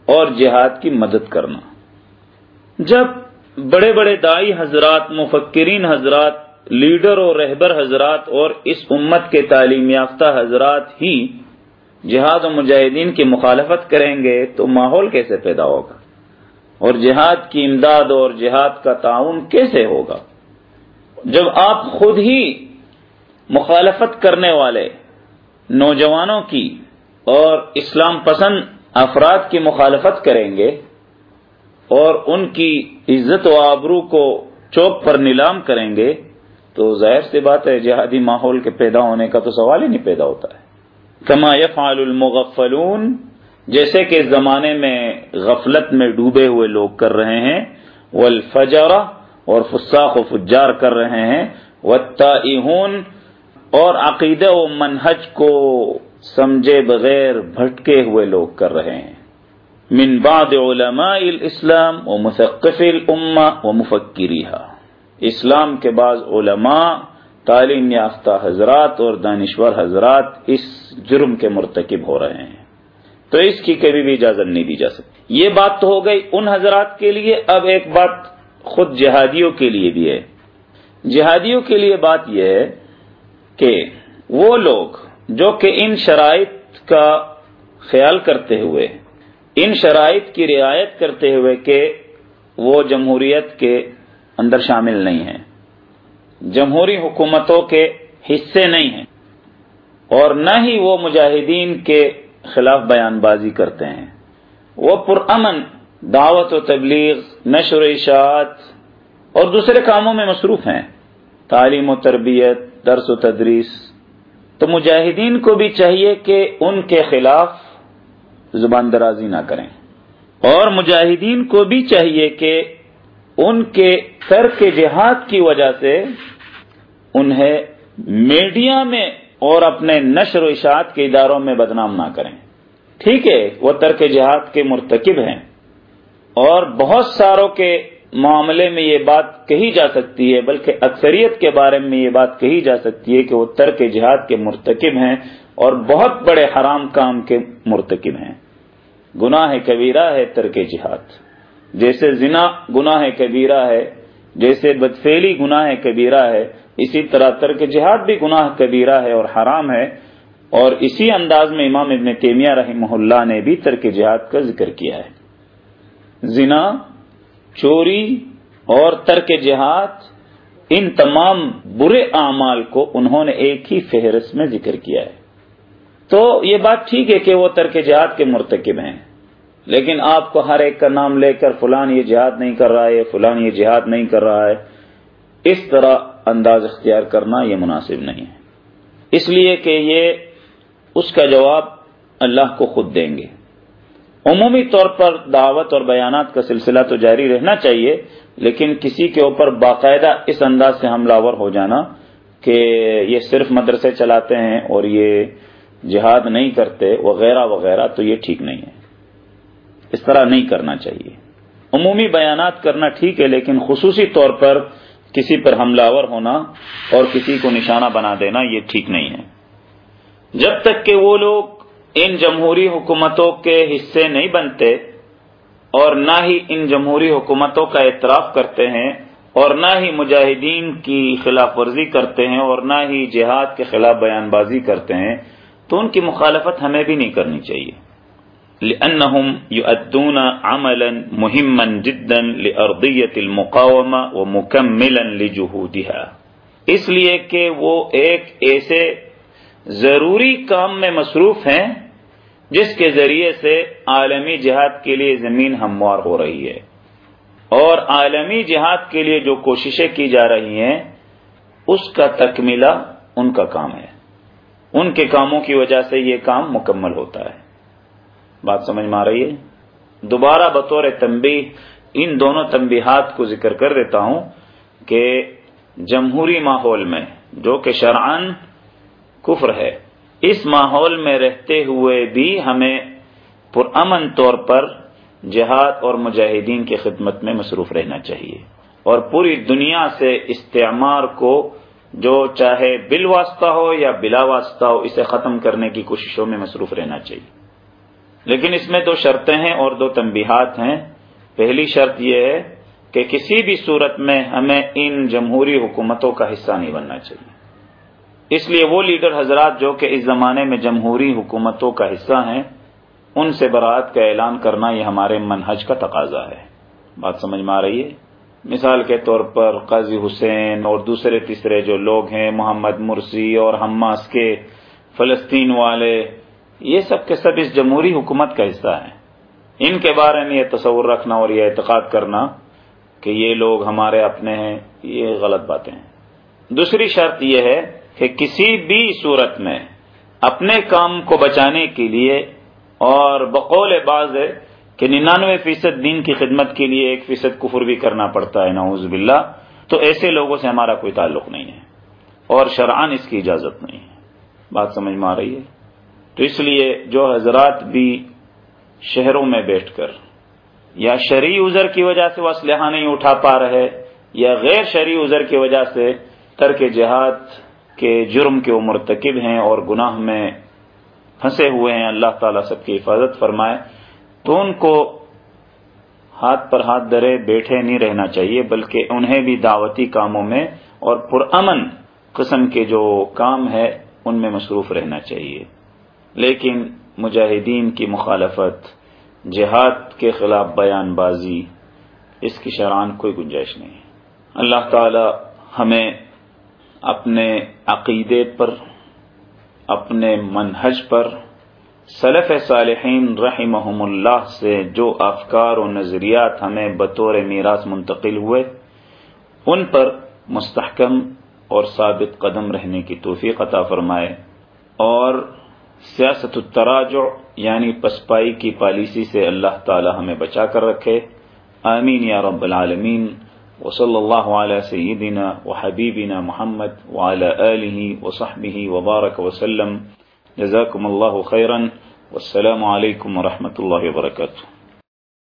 A: اور جہاد کی مدد کرنا۔ جب بڑے بڑے دائی حضرات، مفکرین حضرات لیڈر اور رہبر حضرات اور اس امت کے تعلیم یافتہ حضرات ہی جہاد و مجاہدین کی مخالفت کریں گے تو ماحول کیسے پیدا ہوگا؟ اور جہاد کی امداد اور جہاد کا تعاون کیسے ہوگا؟ جب آپ خود ہی مخالفت کرنے والے نوجوانوں کی اور اسلام پسند افراد کی مخالفت کریں گے اور ان کی عزت و آبرو کو چوک پر نیلام کریں گے تو ظاہر سی بات ہے، جہادی ماحول کے پیدا ہونے کا تو سوال ہی نہیں پیدا ہوتا ہے۔ کما یفعل المغفلون، جیسے کہ اس زمانے میں غفلت میں ڈوبے ہوئے لوگ کر رہے ہیں والفجرہ اور فساق و فجار کر رہے ہیں، والتائہون، اور عقیدہ و منہج کو سمجھے بغیر بھٹکے ہوئے لوگ کر رہے ہیں۔ من بعد علماء الاسلام و مثقف الامہ و مفکریہ اسلام کے بعض علماء تعلیم یافتہ حضرات اور دانشور حضرات اس جرم کے مرتکب ہو رہے ہیں۔ تو اس کی کبھی بھی اجازت نہیں دی جا سکتی۔ یہ بات تو ہو گئی ان حضرات کے لیے، اب ایک بات خود جہادیوں کے لیے بھی ہے۔ جہادیوں کے لیے بات یہ ہے کہ وہ لوگ جو کہ ان شرائط کا خیال کرتے ہوئے، ان شرائط کی رعایت کرتے ہوئے کہ وہ جمہوریت کے اندر شامل نہیں ہیں۔ جمہوری حکومتوں کے حصے نہیں ہیں۔ اور نہ ہی وہ مجاہدین کے خلاف بیان بازی کرتے ہیں۔ وہ پرامن دعوت و تبلیغ، نشر اشاعت اور دوسرے کاموں میں مصروف ہیں۔ تعلیم و تربیت، درس و تدریس۔ تو مجاہدین کو بھی چاہیے کہ ان کے خلاف زبان درازی نہ کریں۔ اور مجاہدین کو بھی چاہیے کہ ان کے ترک جہاد کی وجہ سے انہیں میڈیا میں اور اپنے نشر و اشاعت کے اداروں میں بدنام نہ کریں۔ ٹھیک ہے، وہ ترک جہاد کے مرتکب ہیں۔ اور بہت ساروں کے معاملے میں یہ بات کہی جا سکتی ہے، بلکہ اکثریت کے بارے میں یہ بات کہی جا سکتی ہے کہ وہ ترک جہاد کے مرتکب ہیں اور بہت بڑے حرام کام کے مرتکب ہیں۔ گناہ کبیرہ ہے ترک جہاد۔ جیسے زنا گناہ کبیرہ ہے، جیسے بدفیلی گناہ کبیرہ ہے، اسی طرح ترک جہاد بھی گناہ کبیرہ ہے اور حرام ہے۔ اور اسی انداز میں امام ابن تیمیہ رحمہ اللہ نے بھی ترک جہاد کا ذکر کیا ہے۔ زنا، چوری اور ترک جہاد، ان تمام برے اعمال کو انہوں نے ایک ہی فہرست میں ذکر کیا ہے۔ تو یہ بات ٹھیک ہے کہ وہ ترک جہاد کے مرتکب ہیں۔ لیکن آپ کو ہر ایک کا نام لے کر فلان یہ جہاد نہیں کر رہا ہے، فلان یہ جہاد نہیں کر رہا ہے، اس طرح انداز اختیار کرنا یہ مناسب نہیں ہے۔ اس لیے کہ یہ اس کا جواب اللہ کو خود دیں گے۔ عمومی طور پر دعوت اور بیانات کا سلسلہ تو جاری رہنا چاہیے، لیکن کسی کے اوپر باقاعدہ اس انداز سے حملہ ور ہو جانا کہ یہ صرف مدرسے چلاتے ہیں اور یہ جہاد نہیں کرتے، وغیرہ وغیرہ، تو یہ ٹھیک نہیں ہے۔ اس طرح نہیں کرنا چاہیے۔ عمومی بیانات کرنا ٹھیک ہے، لیکن خصوصی طور پر کسی پر حملہ ور ہونا اور کسی کو نشانہ بنا دینا یہ ٹھیک نہیں ہے۔ جب تک کہ وہ لوگ ان جمہوری حکومتوں کے حصے نہیں بنتے اور نہ ہی ان جمہوری حکومتوں کا اعتراف کرتے ہیں اور نہ ہی مجاہدین کی خلاف ورزی کرتے ہیں اور نہ ہی جہاد کے خلاف بیان بازی کرتے ہیں، تو ان کی مخالفت ہمیں بھی نہیں کرنی چاہیے۔ لأنهم يؤدون عملا مهما جدا لأرضية المقاومة ومكملا لجهودها. اس لیے کہ وہ ایک ایسے ضروری کام میں مصروف ہیں جس کے ذریعے سے عالمی جہاد کے لیے زمین ہموار ہو رہی ہے اور عالمی جہاد کے لیے جو کوششیں کی جا رہی ہیں، اس کا تکملہ ان کا کام ہے۔ ان کے کاموں کی وجہ سے یہ کام مکمل ہوتا ہے۔ بات سمجھ میں آ رہی ہے؟ دوبارہ بطور تنبیہ ان دونوں تنبیہات کو ذکر کر دیتا ہوں کہ جمہوری ماحول میں جو کہ شرعن کفر ہے، اس ماحول میں رہتے ہوئے بھی ہمیں پرامن طور پر جہاد اور مجاہدین کی خدمت میں مصروف رہنا چاہیے اور پوری دنیا سے استعمار کو جو چاہے بل واسطہ ہو یا بلا واسطہ ہو، اسے ختم کرنے کی کوششوں میں مصروف رہنا چاہیے۔ لیکن اس میں دو شرطیں ہیں اور دو تنبیہات ہیں۔ پہلی شرط یہ ہے کہ کسی بھی صورت میں ہمیں ان جمہوری حکومتوں کا حصہ نہیں بننا چاہیے۔ اس لیے وہ لیڈر حضرات جو کہ اس زمانے میں جمہوری حکومتوں کا حصہ ہیں، ان سے برات کا اعلان کرنا یہ ہمارے منہج کا تقاضا ہے۔ بات سمجھ میں آ رہی ہے؟ مثال کے طور پر قاضی حسین اور دوسرے تیسرے جو لوگ ہیں، محمد مرسی اور حماس کے فلسطین والے یہ سب کے سب اس جمہوری حکومت کا حصہ ہیں۔ ان کے بارے میں یہ تصور رکھنا اور یہ اعتقاد کرنا کہ یہ لوگ ہمارے اپنے ہیں، یہ غلط باتیں ہیں۔ دوسری شرط یہ ہے کہ کسی بھی صورت میں اپنے کام کو بچانے کے لیے اور بقول بعض ہے کہ ننانوے فیصد دین کی خدمت کے لیے ایک فیصد کفر بھی کرنا پڑتا ہے، نعوذ باللہ۔ تو ایسے لوگوں سے ہمارا کوئی تعلق نہیں ہے اور شرعان اس کی اجازت نہیں ہے۔ بات سمجھ میں آ رہی ہے؟ تو اس لیے جو حضرات بھی شہروں میں بیٹھ کر یا شرعی عذر کی وجہ سے وہ اسلحہ نہیں اٹھا پا رہے یا غیر شرعی عذر کی وجہ سے ترک جہاد کے جرم کے وہ مرتکب ہیں اور گناہ میں پھنسے ہوئے ہیں، اللہ تعالیٰ سب کی حفاظت فرمائے، تو ان کو ہاتھ پر ہاتھ درے بیٹھے نہیں رہنا چاہیے، بلکہ انہیں بھی دعوتی کاموں میں اور پرامن قسم کے جو کام ہے، ان میں مصروف رہنا چاہیے۔ لیکن مجاہدین کی مخالفت، جہاد کے خلاف بیان بازی، اس کی شران کوئی گنجائش نہیں۔ اللہ تعالی ہمیں اپنے عقیدے پر، اپنے منہج پر، سلف صالحین رحمہم اللہ سے جو افکار و نظریات ہمیں بطور میراث منتقل ہوئے، ان پر مستحکم اور ثابت قدم رہنے کی توفیق عطا فرمائے اور سیاست التراجع یعنی پسپائی کی پالیسی سے اللہ تعالی ہمیں بچا کر رکھے۔ آمین یا رب العالمین۔ وصلی اللہ علیہ سیدنا و حبیبنا محمد وعلى آلہ وصحبہ وبارک وسلم جزاکم اللہ خیرا۔ والسلام علیکم ورحمۃ اللہ وبرکاتہ۔